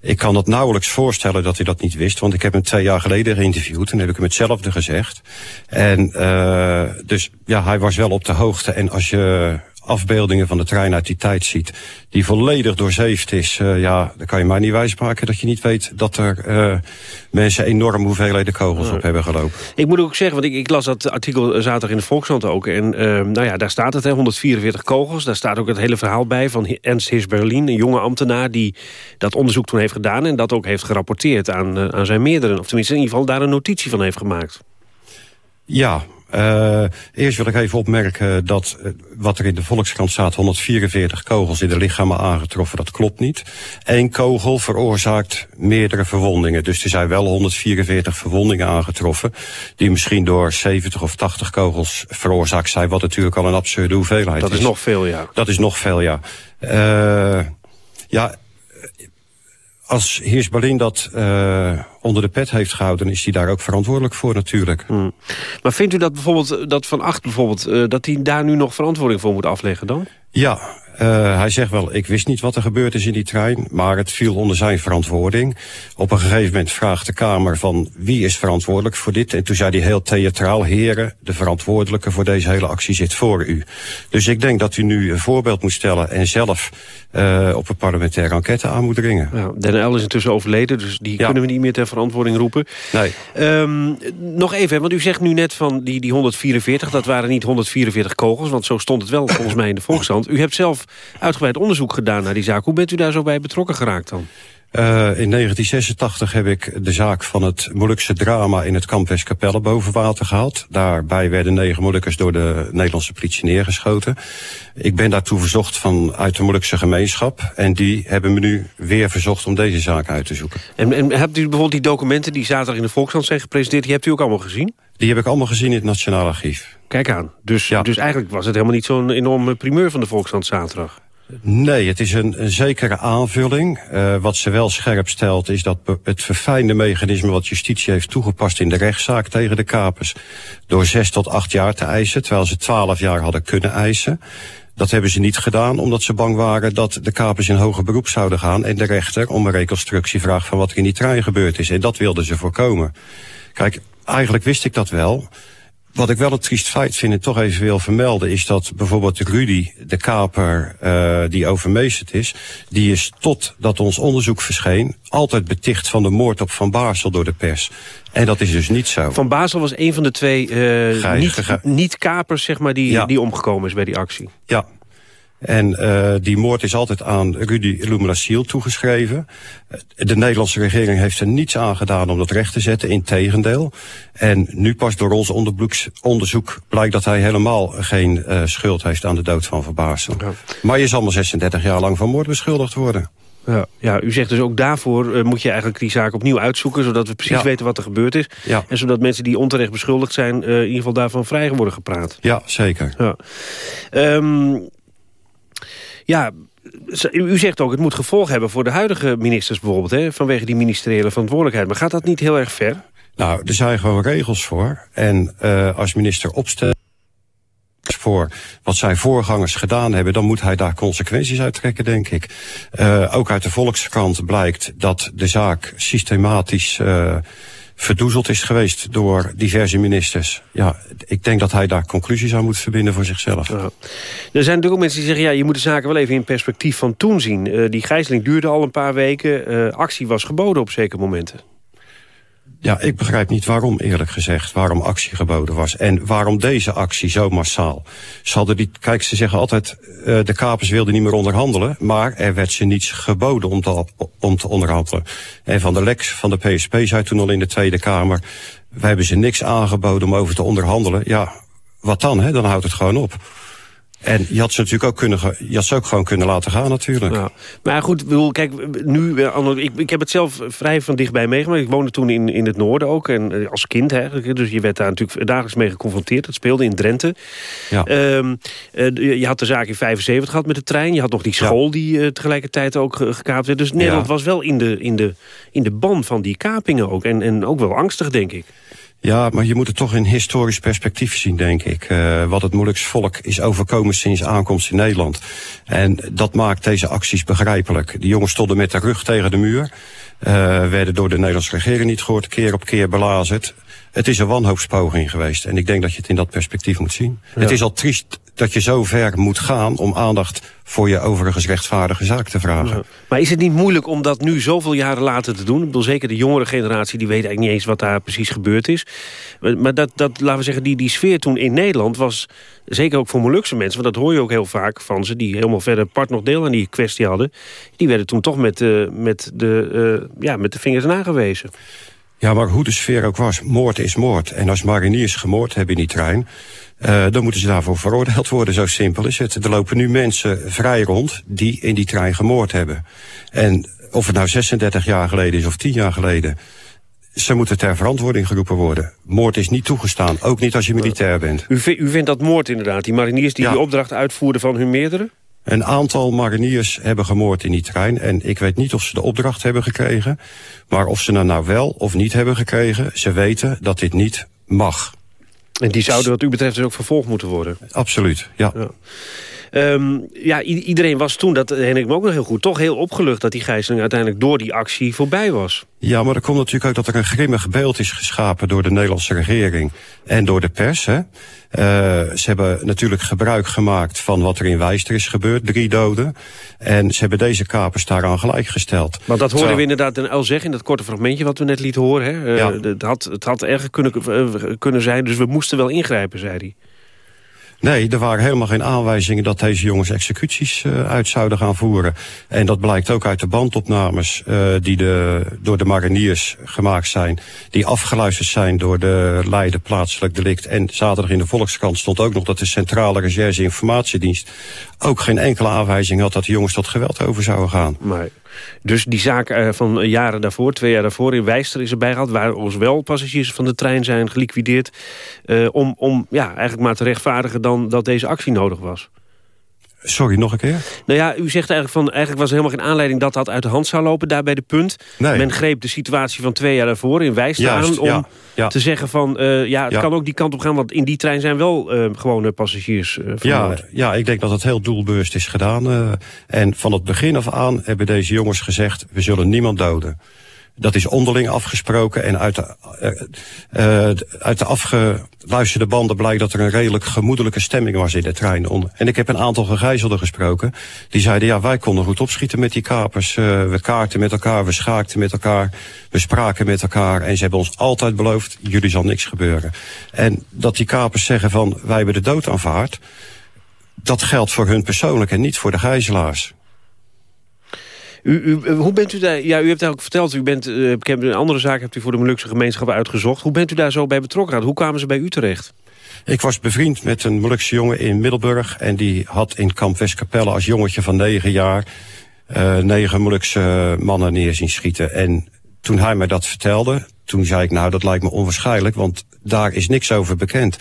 Ik kan dat nauwelijks voorstellen dat hij dat niet wist... want ik heb hem twee jaar geleden geïnterviewd... en heb ik hem hetzelfde gezegd. En uh, dus ja, hij was wel op de hoogte. En als je afbeeldingen van de trein uit die tijd ziet... die volledig doorzeefd is, uh, ja, dan kan je mij niet wijsmaken... dat je niet weet dat er uh, mensen enorm hoeveelheden kogels ja. op hebben gelopen. Ik moet ook zeggen, want ik, ik las dat artikel zaterdag in de Volkskrant ook... en uh, nou ja, daar staat het, hè, 144 kogels. Daar staat ook het hele verhaal bij van Ernst His Berlin... een jonge ambtenaar die dat onderzoek toen heeft gedaan... en dat ook heeft gerapporteerd aan, aan zijn meerderen. Of tenminste in ieder geval daar een notitie van heeft gemaakt. Ja, Uh, eerst wil ik even opmerken dat uh, wat er in de Volkskrant staat... 144 kogels in de lichamen aangetroffen, dat klopt niet. Eén kogel veroorzaakt meerdere verwondingen. Dus er zijn wel 144 verwondingen aangetroffen... die misschien door 70 of 80 kogels veroorzaakt zijn... wat natuurlijk al een absurde hoeveelheid dat is. Dat is nog veel, ja. Dat is nog veel, ja. Uh, ja, als Heers Berlin dat uh, onder de pet heeft gehouden... is hij daar ook verantwoordelijk voor natuurlijk. Hmm. Maar vindt u dat bijvoorbeeld dat Van Acht bijvoorbeeld... Uh, dat hij daar nu nog verantwoording voor moet afleggen dan? Ja, uh, hij zegt wel, ik wist niet wat er gebeurd is in die trein... maar het viel onder zijn verantwoording. Op een gegeven moment vraagt de Kamer van... wie is verantwoordelijk voor dit? En toen zei hij heel theatraal... heren, de verantwoordelijke voor deze hele actie zit voor u. Dus ik denk dat u nu een voorbeeld moet stellen... en zelf uh, op een parlementaire enquête aan moet dringen. Ja, Den L is intussen overleden, dus die ja. kunnen we niet meer ter verantwoording roepen. Nee. Um, nog even, want u zegt nu net van die, die 144... dat waren niet 144 kogels, want zo stond het wel volgens mij in de [LAUGHS] Volkskrant. U hebt zelf uitgebreid onderzoek gedaan naar die zaak. Hoe bent u daar zo bij betrokken geraakt dan? Uh, in 1986 heb ik de zaak van het Molukse drama in het kamp Westkapelle boven water gehaald. Daarbij werden negen Molukkers door de Nederlandse politie neergeschoten. Ik ben daartoe verzocht vanuit de Molukse gemeenschap. En die hebben me nu weer verzocht om deze zaak uit te zoeken. En, en hebt u bijvoorbeeld die documenten die zaterdag in de Volkskrant zijn gepresenteerd... die hebt u ook allemaal gezien? Die heb ik allemaal gezien in het Nationaal Archief. Kijk aan. Dus, ja. dus eigenlijk was het helemaal niet zo'n enorme primeur van de Volkskrant zaterdag. Nee, het is een, zekere aanvulling. Uh, wat ze wel scherp stelt is dat het verfijnde mechanisme... wat justitie heeft toegepast in de rechtszaak tegen de kapers... door zes tot acht jaar te eisen, terwijl ze twaalf jaar hadden kunnen eisen... Dat hebben ze niet gedaan omdat ze bang waren dat de kapers in hoger beroep zouden gaan... en de rechter om een reconstructie vraagt van wat er in die trein gebeurd is. En dat wilden ze voorkomen. Kijk, eigenlijk wist ik dat wel... Wat ik wel een triest feit vind en toch even wil vermelden... is dat bijvoorbeeld Rudy, de kaper uh, die overmeesterd is... die is totdat ons onderzoek verscheen... altijd beticht van de moord op Van Baasel door de pers. En dat is dus niet zo. Van Basel was een van de twee uh, niet, niet kapers zeg maar, die, ja. die omgekomen is bij die actie. Ja, en uh, die moord is altijd aan Rudy Illuminaciel toegeschreven. De Nederlandse regering heeft er niets aan gedaan om dat recht te zetten, in tegendeel. En nu pas door ons onderzoek blijkt dat hij helemaal geen uh, schuld heeft aan de dood van Van Baarsen. Ja. Maar je zal maar 36 jaar lang van moord beschuldigd worden. Ja, ja, u zegt dus ook daarvoor uh, moet je eigenlijk die zaak opnieuw uitzoeken... zodat we precies weten wat er gebeurd is. Ja. En zodat mensen die onterecht beschuldigd zijn... Uh, in ieder geval daarvan vrij worden gepraat. Ja, zeker. Ja, um, ja u zegt ook, het moet gevolg hebben voor de huidige ministers bijvoorbeeld... Hè, vanwege die ministeriële verantwoordelijkheid. Maar gaat dat niet heel erg ver? Nou, er zijn gewoon regels voor. En uh, als minister opstelt voor wat zijn voorgangers gedaan hebben... dan moet hij daar consequenties uit trekken, denk ik. Uh, ook uit de Volkskrant blijkt dat de zaak systematisch... Uh, verdoezeld is geweest door diverse ministers. Ja, ik denk dat hij daar conclusies aan moet verbinden voor zichzelf. Er zijn natuurlijk ook mensen die zeggen... ja, je moet de zaken wel even in perspectief van toen zien. Uh, die gijzeling duurde al een paar weken. Uh, actie was geboden op zekere momenten. Ja, ik begrijp niet waarom, eerlijk gezegd, waarom actie geboden was. En waarom deze actie zo massaal. Ze hadden die, kijk, ze zeggen altijd, uh, de kapers wilden niet meer onderhandelen, maar er werd ze niets geboden om te, om te onderhandelen. En Van de Lex van de PSP zei toen al in de Tweede Kamer, wij hebben ze niks aangeboden om over te onderhandelen. Ja, wat dan, hè? Dan houdt het gewoon op. En je had ze natuurlijk ook kunnen, je had ze ook gewoon kunnen laten gaan natuurlijk. Ja. Maar goed, bedoel, kijk, nu, ik, ik heb het zelf vrij van dichtbij meegemaakt. Ik woonde toen in, in het noorden ook, en als kind eigenlijk. Dus je werd daar natuurlijk dagelijks mee geconfronteerd. Dat speelde in Drenthe. Ja. Um, je had de zaak in 75 gehad met de trein. Je had nog die school ja. die uh, tegelijkertijd ook gekaapt werd. Dus Nederland was wel in de, in, de, in de ban van die kapingen ook. En, en ook wel angstig, denk ik. Ja, maar je moet het toch in historisch perspectief zien, denk ik. Uh, wat het moeilijkst volk is overkomen sinds aankomst in Nederland. En dat maakt deze acties begrijpelijk. Die jongens stonden met de rug tegen de muur. Uh, werden door de Nederlandse regering niet gehoord, keer op keer belazerd. Het is een wanhoopspoging geweest. En ik denk dat je het in dat perspectief moet zien. Ja. Het is al triest dat je zo ver moet gaan om aandacht voor je overigens rechtvaardige zaak te vragen. Maar is het niet moeilijk om dat nu zoveel jaren later te doen? Ik bedoel, zeker de jongere generatie die weet eigenlijk niet eens wat daar precies gebeurd is. Maar dat, dat laten we zeggen, die, die sfeer toen in Nederland was... zeker ook voor Molukse mensen, want dat hoor je ook heel vaak van ze... die helemaal verder part nog deel aan die kwestie hadden... die werden toen toch met, uh, met, de, uh, ja, met de vingers nagewezen. Ja, maar hoe de sfeer ook was, moord is moord. En als mariniers gemoord hebben in die trein... Uh, dan moeten ze daarvoor veroordeeld worden, zo simpel is het. Er lopen nu mensen vrij rond die in die trein gemoord hebben. En of het nou 36 jaar geleden is of 10 jaar geleden... ze moeten ter verantwoording geroepen worden. Moord is niet toegestaan, ook niet als je militair bent. U, u vindt dat moord inderdaad, die mariniers die ja. die opdracht uitvoerden van hun meerdere? Een aantal mariniers hebben gemoord in die trein. En ik weet niet of ze de opdracht hebben gekregen. Maar of ze nou, nou wel of niet hebben gekregen... ze weten dat dit niet mag. En die zouden wat u betreft dus ook vervolgd moeten worden? Absoluut, ja. ja. Um, ja, iedereen was toen, dat herinner ik me ook nog heel goed... toch heel opgelucht dat die gijzeling uiteindelijk door die actie voorbij was. Ja, maar er komt natuurlijk uit dat er een grimmig beeld is geschapen... door de Nederlandse regering en door de pers. Hè. Uh, ze hebben natuurlijk gebruik gemaakt van wat er in Wijster is gebeurd. Drie doden. En ze hebben deze kapers daaraan gelijkgesteld. Maar dat hoorden Zo. we inderdaad al zeggen in dat korte fragmentje... wat we net lieten horen. Hè. Uh, ja. het, had, het had erger kunnen, uh, kunnen zijn, dus we moesten wel ingrijpen, zei hij. Nee, er waren helemaal geen aanwijzingen dat deze jongens executies uh, uit zouden gaan voeren. En dat blijkt ook uit de bandopnames uh, die de, door de mariniers gemaakt zijn. Die afgeluisterd zijn door de Leiden plaatselijk delict. En zaterdag in de Volkskrant stond ook nog dat de Centrale Recherche Informatiedienst ook geen enkele aanwijzing had dat de jongens tot geweld over zouden gaan. Nee. Dus die zaak uh, van jaren daarvoor, twee jaar daarvoor in Wijster is erbij gehad... waar ons wel passagiers van de trein zijn geliquideerd... Uh, om, om ja, eigenlijk maar te rechtvaardigen dan dat deze actie nodig was. Sorry, nog een keer? Nou ja, u zegt eigenlijk van... eigenlijk was er helemaal geen aanleiding dat dat uit de hand zou lopen... daar bij de punt. Nee. Men greep de situatie van twee jaar daarvoor in Juist, aan... om ja, ja. te zeggen van... Uh, ja, het Ja. kan ook die kant op gaan... want in die trein zijn wel uh, gewone passagiers uh, Ja, ja, ik denk dat het heel doelbewust is gedaan. En van het begin af aan hebben deze jongens gezegd... we zullen niemand doden. Dat is onderling afgesproken en uit de, uh, uit de afgeluisterde banden blijkt dat er een redelijk gemoedelijke stemming was in de trein. En ik heb een aantal gegijzelden gesproken. Die zeiden, ja, wij konden goed opschieten met die kapers. Uh, we kaarten met elkaar, we schaakten met elkaar, we spraken met elkaar. En ze hebben ons altijd beloofd, jullie zal niks gebeuren. En dat die kapers zeggen van, wij hebben de dood aanvaard. Dat geldt voor hun persoonlijk en niet voor de gijzelaars. U, hoe bent u daar... Ja, u hebt eigenlijk verteld, u bent, uh, andere zaak hebt u voor de Molukse gemeenschap uitgezocht. Hoe bent u daar zo bij betrokken? Hoe kwamen ze bij u terecht? Ik was bevriend met een Molukse jongen in Middelburg... en die had in kamp Westkapelle als jongetje van negen jaar... eh, negen Molukse mannen neer zien schieten. En toen hij mij dat vertelde, toen zei ik, nou, dat lijkt me onwaarschijnlijk, want daar is niks over bekend.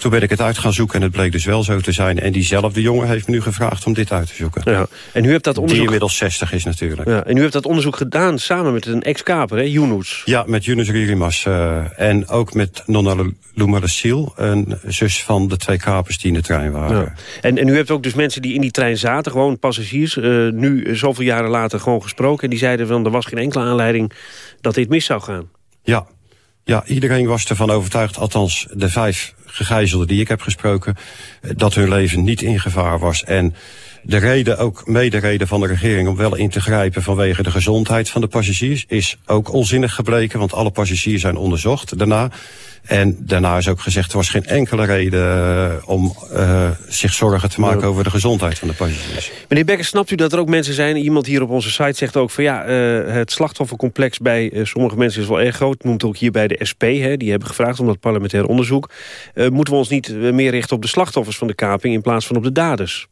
Toen ben ik het uit gaan zoeken en het bleek dus wel zo te zijn. En diezelfde jongen heeft me nu gevraagd om dit uit te zoeken. Ja. En u hebt dat onderzoek... Die inmiddels 60 is natuurlijk. Ja. En u hebt dat onderzoek gedaan samen met een ex-kaper, hè, Yunus? Ja, met Yunus Ririmas. Uh, en ook met Nonna Lumarasiel, een zus van de twee kapers die in de trein waren. Ja. En, en u hebt ook dus mensen die in die trein zaten, gewoon passagiers... Uh, nu zoveel jaren later gewoon gesproken. En die zeiden van, er was geen enkele aanleiding dat dit mis zou gaan. Ja, ja, iedereen was ervan overtuigd, althans de vijf gegijzelden die ik heb gesproken, dat hun leven niet in gevaar was. En de reden, ook medereden van de regering om wel in te grijpen vanwege de gezondheid van de passagiers, is ook onzinnig gebleken, want alle passagiers zijn onderzocht daarna. En daarna is ook gezegd, er was geen enkele reden uh, om uh, zich zorgen te maken over de gezondheid van de passagiers. Meneer Becker, snapt u dat er ook mensen zijn, iemand hier op onze site zegt ook van ja, uh, het slachtoffercomplex bij sommige mensen is wel erg groot. Noemt ook hier bij de SP, hè, die hebben gevraagd om dat parlementair onderzoek. moeten we ons niet meer richten op de slachtoffers van de kaping in plaats van op de daders?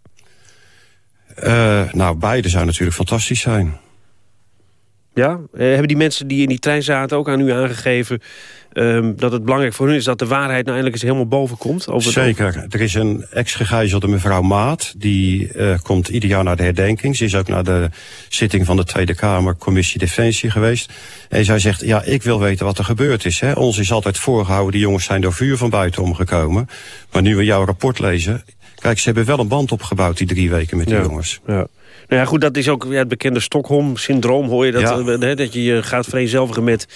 nou, beide zou natuurlijk fantastisch zijn. Ja? hebben die mensen die in die trein zaten ook aan u aangegeven... Um, dat het belangrijk voor hun is dat de waarheid nou eindelijk eens helemaal boven komt? Over Zeker. Er is een ex-gegijzelde mevrouw Maat. Die uh, komt ieder jaar naar de herdenking. Ze is ook naar de zitting van de Tweede Kamer Commissie Defensie geweest. En zij zegt, ja, ik wil weten wat er gebeurd is. Hè. Ons is altijd voorgehouden, die jongens zijn door vuur van buiten omgekomen. Maar nu we jouw rapport lezen... Kijk, ze hebben wel een band opgebouwd die drie weken met die ja, jongens. Ja. Nou ja, goed, dat is ook ja, het bekende Stockholm-syndroom, hoor je dat? Ja. Hè, dat je je gaat vereenzelvigen met,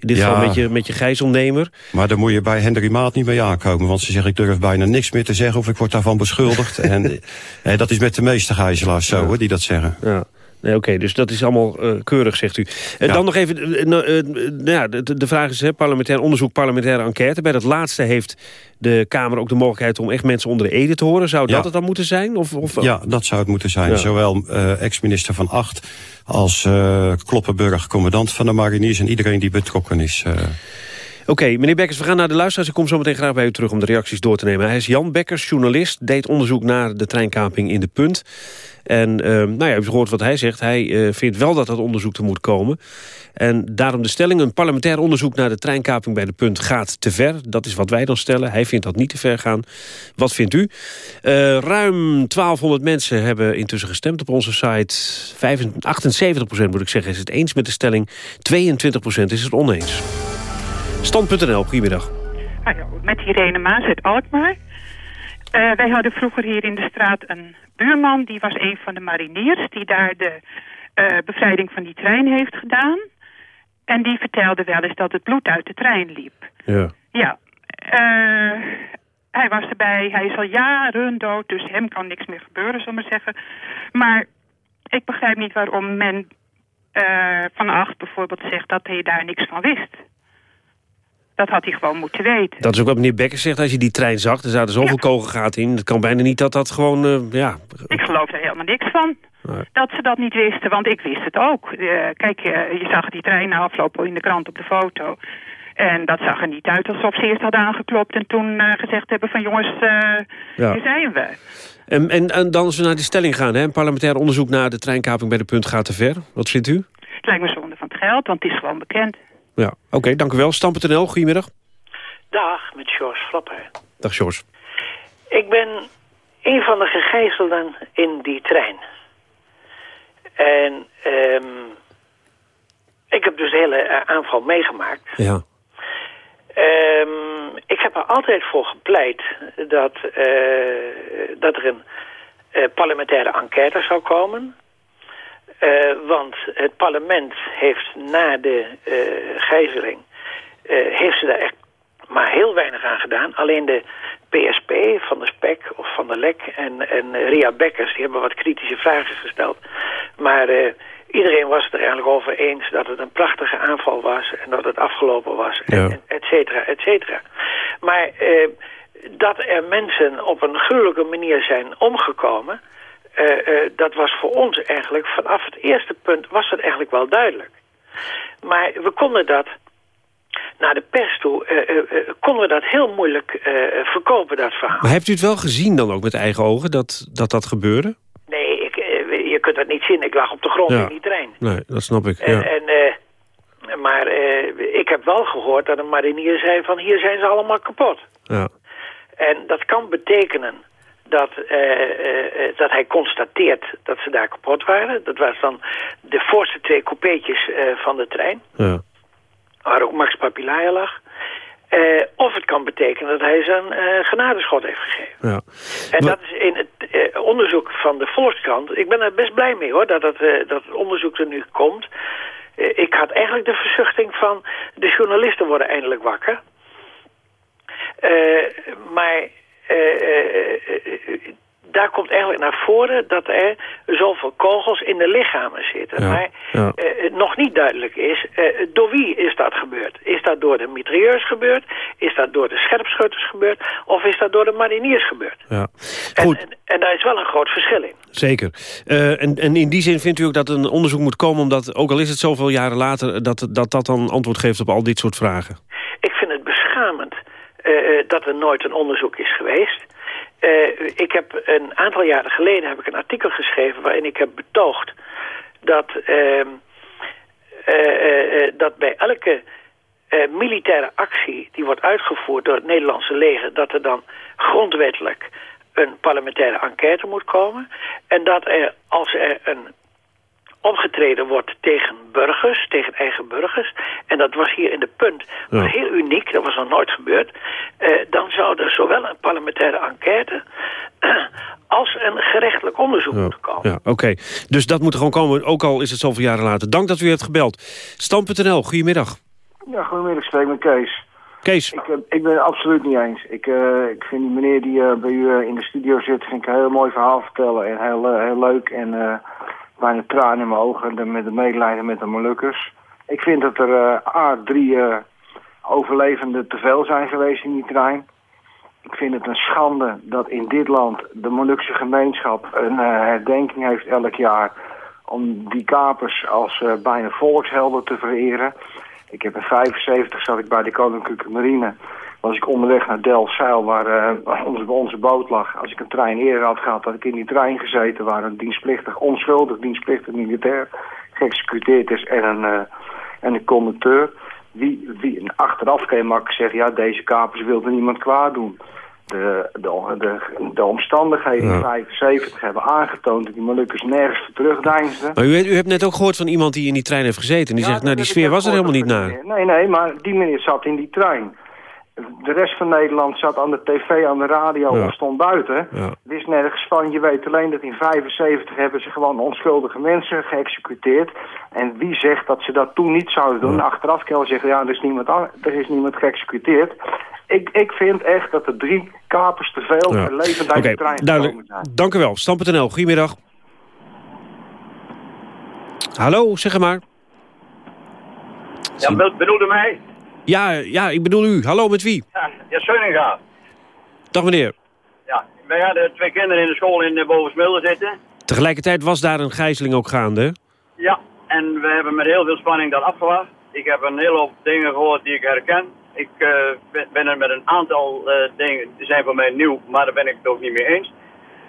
in dit geval met je, met je gijzelnemer. Maar daar moet je bij Hendrik Maat niet mee aankomen. Want ze zegt, ik durf bijna niks meer te zeggen of ik word daarvan beschuldigd. [LAUGHS] en hè, dat is met de meeste gijzelaars zo, hoor, die dat zeggen. Ja. Nee, Oké, okay, dus dat is allemaal uh, keurig, zegt u. En ja. dan nog even, uh, uh, nou ja, de, de vraag is, hè, parlementair onderzoek, parlementaire enquête. Bij dat laatste heeft de Kamer ook de mogelijkheid om echt mensen onder de ede te horen. Zou dat het dan moeten zijn? Of, of... Ja, dat zou het moeten zijn. Zowel ex-minister Van Acht als Kloppenburg, commandant van de mariniers... en iedereen die betrokken is... Oké, meneer Bekkers, we gaan naar de luisteraars. Ik kom zo meteen graag bij u terug om de reacties door te nemen. Hij is Jan Bekkers, journalist, deed onderzoek naar de treinkaping in de Punt. En uh, nou ja, u hebt gehoord wat hij zegt. Hij uh, vindt wel dat dat onderzoek er moet komen. En daarom de stelling, een parlementair onderzoek naar de treinkaping bij de Punt gaat te ver. Dat is wat wij dan stellen. Hij vindt dat niet te ver gaan. Wat vindt u? Uh, ruim 1200 mensen hebben intussen gestemd op onze site. 75% moet ik zeggen is het eens met de stelling. 22% is het oneens. Stand.nl, goedemiddag. Hallo, met Irene Maas uit Alkmaar. Uh, wij hadden vroeger hier in de straat een buurman. Die was een van de mariniers die daar de uh, bevrijding van die trein heeft gedaan. En die vertelde wel eens dat het bloed uit de trein liep. Ja. Ja. Uh, hij was erbij. Hij is al jaren dood, dus hem kan niks meer gebeuren, zullen we zeggen. Maar ik begrijp niet waarom men van acht bijvoorbeeld zegt dat hij daar niks van wist. Dat had hij gewoon moeten weten. Dat is ook wat meneer Becker zegt. Als je die trein zag, er zaten zoveel ja. kogelgaten in. Het kan bijna niet dat dat gewoon, uh, ja... Ik geloof er helemaal niks van. Nee. Dat ze dat niet wisten, want ik wist het ook. Uh, kijk, uh, je zag die trein aflopen in de krant op de foto. En dat zag er niet uit alsof ze eerst hadden aangeklopt... en toen gezegd hebben van jongens, ja. hier zijn we. En, en, en dan als we naar die stelling gaan, hè? een parlementair onderzoek naar de treinkaping bij de punt gaat te ver. Wat vindt u? Het lijkt me zonde van het geld, want het is gewoon bekend. Ja, oké, okay, dank u wel. Stam.nl, goedemiddag. Dag, met George Flapper. Dag, George. Ik ben een van de gegijzelden in die trein. En um, ik heb dus de hele aanval meegemaakt. Ja. Um, ik heb er altijd voor gepleit dat, uh, dat er een uh, parlementaire enquête zou komen... Uh, want het parlement heeft na de uh, gijzeling... Uh, heeft ze daar echt maar heel weinig aan gedaan. Alleen de PSP van de SPEC of van de LEK en, en Ria Bekkers... die hebben wat kritische vragen gesteld. Maar iedereen was het er eigenlijk over eens dat het een prachtige aanval was... en dat het afgelopen was, ja. en, et cetera, et cetera. Maar dat er mensen op een gruwelijke manier zijn omgekomen... Uh, uh, dat was voor ons eigenlijk, vanaf het eerste punt was het eigenlijk wel duidelijk. Maar we konden dat, naar de pers toe, uh, konden we dat heel moeilijk verkopen, dat verhaal. Maar hebt u het wel gezien dan ook met eigen ogen, dat dat, dat gebeurde? Nee, ik, je kunt dat niet zien. Ik lag op de grond Ja. in die trein. Nee, dat snap ik. Ja. en, eh, maar eh, ik heb wel gehoord dat een marinier zei van hier zijn ze allemaal kapot. Ja. En dat kan betekenen dat, eh, eh, eh, dat hij constateert dat ze daar kapot waren. Dat was dan de voorste twee coupeetjes van de trein, Ja. waar ook Max Papilaya lag. Of het kan betekenen dat hij zijn genadeschot heeft gegeven. Ja. En dat is in het onderzoek van de Volkskrant. Ik ben er best blij mee hoor, dat, dat, dat het onderzoek er nu komt. Ik had eigenlijk de verzuchting van... de journalisten worden eindelijk wakker. Maar daar komt eigenlijk naar voren dat er zoveel kogels in de lichamen zitten. Ja, Maar ja. eh, het nog niet duidelijk is, eh, door wie is dat gebeurd? Is dat door de mitrailleurs gebeurd? Is dat door de scherpschutters gebeurd? Of is dat door de mariniers gebeurd? Ja. Goed, En daar is wel een groot verschil in. zeker. Eh, en, en in die zin vindt u ook dat een onderzoek moet komen... omdat, ook al is het zoveel jaren later... dat dat, dat dan antwoord geeft op al dit soort vragen? Ik vind het beschamend eh, eh, dat er nooit een onderzoek is geweest. Eh, ik heb een aantal jaren geleden heb ik een artikel geschreven waarin ik heb betoogd dat, ehm, eh, eh, eh, dat bij elke eh, militaire actie die wordt uitgevoerd door het Nederlandse leger, dat er dan grondwettelijk een parlementaire enquête moet komen. En dat er, als er een opgetreden wordt tegen burgers, tegen eigen burgers. En dat was hier in de punt Ja. heel uniek, dat was nog nooit gebeurd. Eh, dan zou er zowel een parlementaire enquête [CLEARS THROAT] als een gerechtelijk onderzoek Ja, moeten komen. ja oké. Dus dat moet er gewoon komen, ook al is het zoveel jaren later. Dank dat u heeft gebeld. Stam.nl, goedemiddag. Ja, goedemiddag, spreek met Kees. Kees. Ik, eh, ik ben het absoluut niet eens. Ik, eh, ik vind die meneer die eh, bij u in de studio zit, vind ik een heel mooi verhaal vertellen. En heel, heel leuk en eh bijna tranen in mijn ogen met de medelijden met de Molukkers. Ik vind dat er eh A, drie eh, overlevenden te veel zijn geweest in die trein. Ik vind het een schande dat in dit land de Molukse gemeenschap een eh, herdenking heeft elk jaar om die kapers als bijna volkshelden te vereren. Ik heb in 75 zat ik bij de Koninklijke Marine. Was ik onderweg naar Delfzijl, waar eh, onze, onze boot lag. Als ik een trein eerder had gehad, had ik in die trein gezeten... waar een dienstplichtig, onschuldig dienstplichtig militair geëxecuteerd is... en een, eh, en een conducteur. Wie, wie, en achteraf kan je makkelijk zeggen... ja, deze kapers wilden niemand kwaad doen. De, de, de, de omstandigheden in 75 hebben aangetoond... dat die Molukkers nergens voor terugdeinsden. Maar u, u hebt net ook gehoord van iemand die in die trein heeft gezeten. En die zegt, nou, die sfeer was er helemaal niet naar. Nee, nee, maar die meneer zat in die trein. De rest van Nederland zat aan de tv, aan de radio Ja. of stond buiten. Ja. Er is nergens van. Je weet alleen dat in 75 hebben ze gewoon onschuldige mensen geëxecuteerd. En wie zegt dat ze dat toen niet zouden doen? Achteraf kan je zeggen, ja, er is niemand, er is niemand geëxecuteerd. Ik, ik vind echt dat er drie kapers te veel Ja. levend uit Oké, de trein duidelijk. zijn. Dank u wel. Stam.nl, goedemiddag. Hallo, zeg het maar. Ja, be- bedoelde mij? Ja, ja, ik bedoel u. Hallo, met wie? Ja, ja Seuninga. Dag meneer. Ja, wij hadden twee kinderen in de school in uh, Bovensmilde zitten. Tegelijkertijd was daar een gijzeling ook gaande. Ja, en we hebben met heel veel spanning dat afgewacht. Ik heb een hele hoop dingen gehoord die ik herken. Ik eh, ben, er met een aantal eh, dingen, die zijn voor mij nieuw, maar daar ben ik het ook niet mee eens.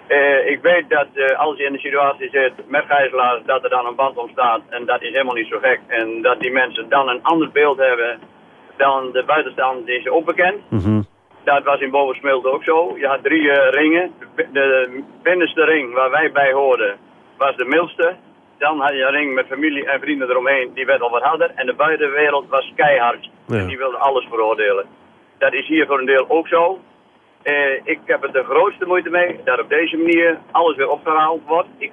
Eh, ik weet dat eh, als je in de situatie zit met gijzelaars, dat er dan een band ontstaat. En dat is helemaal niet zo gek. En dat die mensen dan een ander beeld hebben dan de buitenstaanders die ze onbekend. Dat was in Bovensmilde ook zo. Je had drie eh, ringen. De, de binnenste ring waar wij bij hoorden was de mildste. Dan had je een ring met familie en vrienden eromheen. Die werd al wat harder. En de buitenwereld was keihard. Ja. En die wilde alles veroordelen. Dat is hier voor een deel ook zo. Eh, ik heb er de grootste moeite mee dat op deze manier alles weer opgehaald wordt. Ik,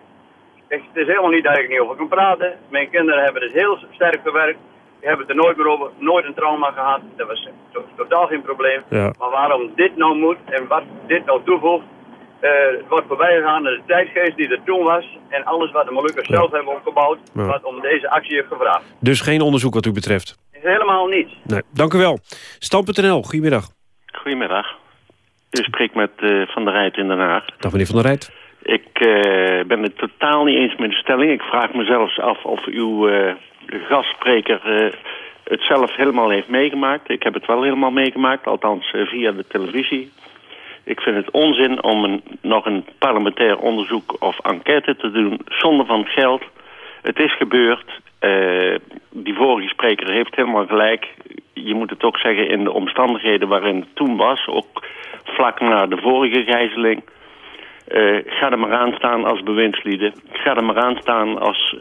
het is helemaal niet dat ik niet over kan praten. Mijn kinderen hebben het heel sterk verwerkt. Die hebben het er nooit meer over, nooit een trauma gehad. Dat was to- totaal geen probleem. Ja. Maar waarom dit nou moet en wat dit nou toevoegt, eh, het wordt voorbij gegaan naar de tijdgeest die er toen was. En alles wat de Molukkers zelf hebben opgebouwd, Ja. wat om deze actie heeft gevraagd. Dus geen onderzoek wat u betreft. Helemaal niets. Nee, dank u wel. Stam.nl, goedemiddag. Goedemiddag. U spreekt met eh, Van der Rijt in Den Haag. Dag meneer Van der Rijt. Ik eh, ben het totaal niet eens met de stelling. Ik vraag me zelfs af of uw eh, gastspreker eh, het zelf helemaal heeft meegemaakt. Ik heb het wel helemaal meegemaakt, althans eh, via de televisie. Ik vind het onzin om een, nog een parlementair onderzoek of enquête te doen zonder van geld. Het is gebeurd. Uh, die vorige spreker heeft helemaal gelijk. Je moet het ook zeggen in de omstandigheden waarin het toen was. Ook vlak na de vorige gijzeling. Ga er maar aan staan als bewindslieden. Ga er maar aan staan als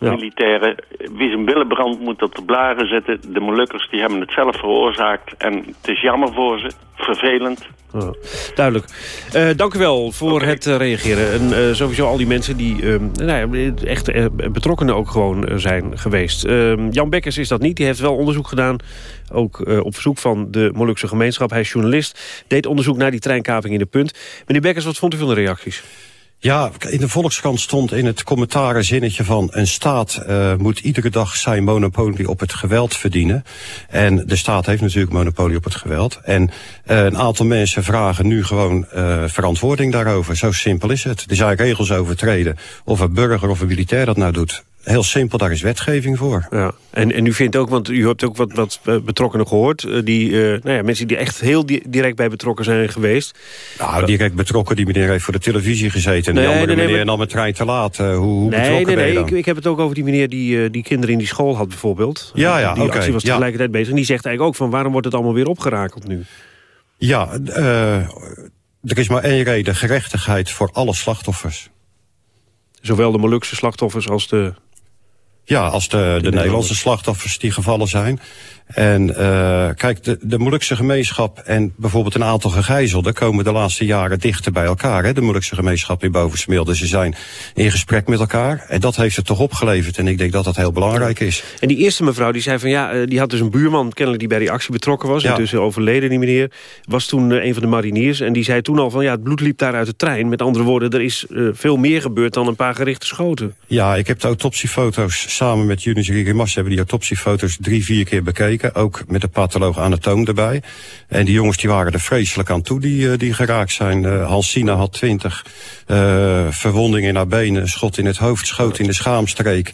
militairen. Wie zijn billen brandt moet op de blaren zitten. De Molukkers die hebben het zelf veroorzaakt. En het is jammer voor ze. Vervelend. Oh, duidelijk. Uh, dank u wel voor het uh, reageren. En uh, sowieso al die mensen die nou ja, echt betrokkenen ook gewoon zijn geweest. Ehm, Jan Bekkers is dat niet. Die heeft wel onderzoek gedaan. Ook op verzoek van de Molukse gemeenschap. Hij is journalist. Deed onderzoek naar die treinkaping in de punt. Meneer Bekkers, wat vond u van de reacties? Ja, in de Volkskrant stond in het commentaar zinnetje van... een staat uh, moet iedere dag zijn monopolie op het geweld verdienen. En de staat heeft natuurlijk monopolie op het geweld. En uh, een aantal mensen vragen nu gewoon uh, verantwoording daarover. Zo simpel is het. Er zijn regels overtreden. Of een burger of een militair dat nou doet heel simpel, daar is wetgeving voor. Ja. En, en u vindt ook, want u hebt ook wat, wat betrokkenen gehoord... die, uh, nou ja, mensen die echt heel di direct bij betrokken zijn geweest. Nou, direct betrokken, die meneer heeft voor de televisie gezeten... en nee, die andere nee, nee, meneer nam het trein te laat. Uh, hoe, hoe nee, betrokken nee, nee, ik, ik, heb het ook over die meneer die, uh, die kinderen in die school had bijvoorbeeld. Ja, ja, Die okay, actie was ja. tegelijkertijd bezig. En die zegt eigenlijk ook van waarom wordt het allemaal weer opgerakeld nu? Ja, er is maar één reden, gerechtigheid voor alle slachtoffers. Zowel de Molukse slachtoffers als de ja, als de, de, Nederlandse slachtoffers die gevallen zijn. En uh, kijk, de, de Molukse gemeenschap en bijvoorbeeld een aantal gegijzelden... komen de laatste jaren dichter bij elkaar. Hè? De Molukse gemeenschap in Bovensmilde. Ze zijn in gesprek met elkaar. En dat heeft het toch opgeleverd. En ik denk dat dat heel belangrijk is. En die eerste mevrouw die zei van ja, die had dus een buurman... kennelijk die bij die actie betrokken was. Ja. Intussen overleden die meneer. Was toen uh, een van de mariniers. En die zei toen al van ja, het bloed liep daar uit de trein. Met andere woorden, er is uh, veel meer gebeurd dan een paar gerichte schoten. Ja, ik heb de autopsiefoto's samen met Yunis Rigimas... hebben die autopsiefoto's drie, vier keer bekeken ook met de patholoog anatoom erbij. En die jongens die waren er vreselijk aan toe die, die geraakt zijn. Uh, Halsina had twintig uh, verwondingen in haar benen, schot in het hoofd, schoot in de schaamstreek.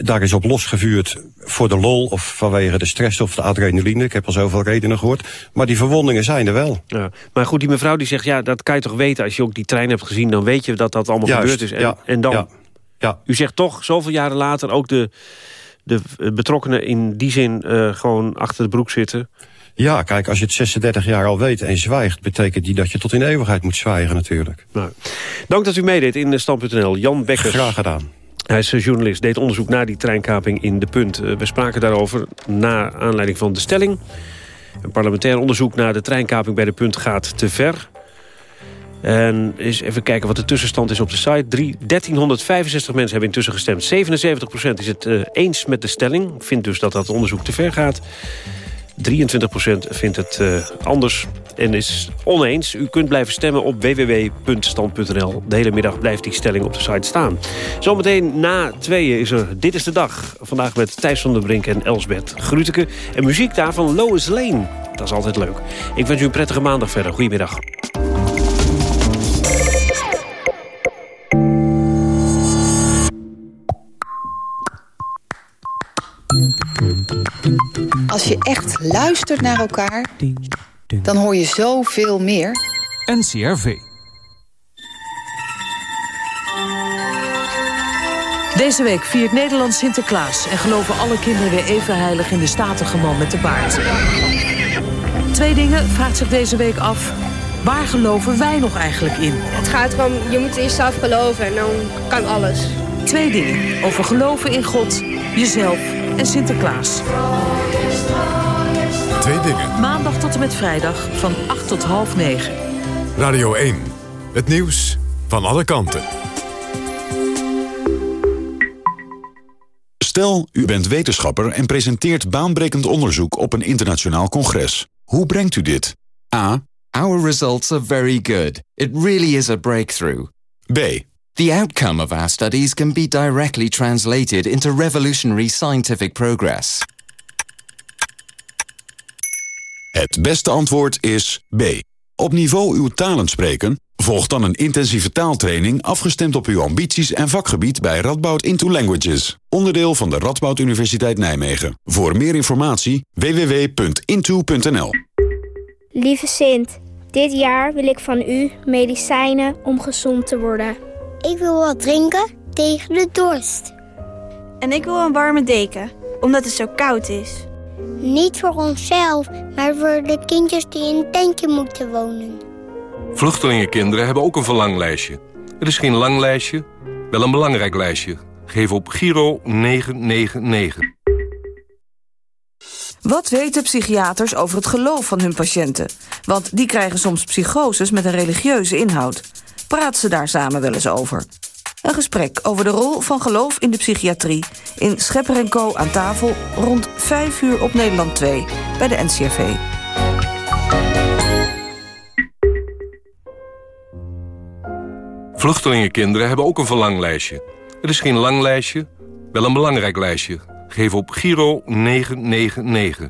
Daar is op losgevuurd voor de lol of vanwege de stress of de adrenaline. Ik heb al zoveel redenen gehoord. Maar die verwondingen zijn er wel. Ja. Maar goed, die mevrouw die zegt, ja, dat kan je toch weten... als je ook die trein hebt gezien, dan weet je dat dat allemaal Juist, gebeurd is. En, ja, en dan... Ja, ja. U zegt toch, zoveel jaren later, ook de de betrokkenen in die zin uh, gewoon achter de broek zitten? Ja, kijk, als je het 36 jaar al weet en zwijgt... betekent die dat je tot in eeuwigheid moet zwijgen natuurlijk. Nou, dank dat u meedeed in Stand.nl. Jan Bekkers. Graag gedaan. Hij is journalist, deed onderzoek naar die treinkaping in De Punt. Uh, we spraken daarover na aanleiding van de stelling. Een parlementair onderzoek naar de treinkaping bij De Punt gaat te ver. En even kijken wat de tussenstand is op de site. 3, 1365 mensen hebben intussen gestemd. 77% is het uh, eens met de stelling. Vindt dus dat dat onderzoek te ver gaat. 23% vindt het uh, anders en is oneens. U kunt blijven stemmen op www.stand.nl. De hele middag blijft die stelling op de site staan. Zometeen na tweeën is er Dit is de Dag. Vandaag met Thijs van der Brink en Elsbeth Gruteke. En muziek daarvan Lois Lane. Dat is altijd leuk. Ik wens u een prettige maandag verder. Goedemiddag. Als je echt luistert naar elkaar, dan hoor je zoveel meer. NCRV. Deze week viert Nederland Sinterklaas... en geloven alle kinderen weer even heilig in de statige man met de baard. Twee dingen vraagt zich deze week af. Waar geloven wij nog eigenlijk in? Het gaat erom, je moet in jezelf geloven en dan kan alles. Twee dingen over geloven in God, jezelf en Sinterklaas. Twee dingen. Maandag tot en met vrijdag van 8 tot half 9. Radio 1. Het nieuws van alle kanten. Stel, u bent wetenschapper en presenteert baanbrekend onderzoek op een internationaal congres. Hoe brengt u dit? A. Our results are very good. It really is a breakthrough. B. The outcome of our studies can be directly translated into revolutionary scientific progress. Het beste antwoord is B. Op niveau uw talen spreken? Volg dan een intensieve taaltraining afgestemd op uw ambities en vakgebied bij Radboud Into Languages. Onderdeel van de Radboud Universiteit Nijmegen. Voor meer informatie www.into.nl Lieve Sint, Dit jaar wil ik van u medicijnen om gezond te worden. Ik wil wat drinken tegen de dorst. En ik wil een warme deken, omdat het zo koud is. Niet voor onszelf, maar voor de kindjes die in een tentje moeten wonen. Vluchtelingenkinderen hebben ook een verlanglijstje. Het is geen lang lijstje, wel een belangrijk lijstje. Geef op Giro 999. Wat weten psychiaters over het geloof van hun patiënten? Want die krijgen soms psychoses met een religieuze inhoud. Praat ze daar samen wel eens over? Een gesprek over de rol van geloof in de psychiatrie... in Schepper Co. aan tafel rond 5 uur op Nederland 2 bij de NCRV. Vluchtelingenkinderen hebben ook een verlanglijstje. Het is geen lang lijstje, wel een belangrijk lijstje. Geef op Giro 999.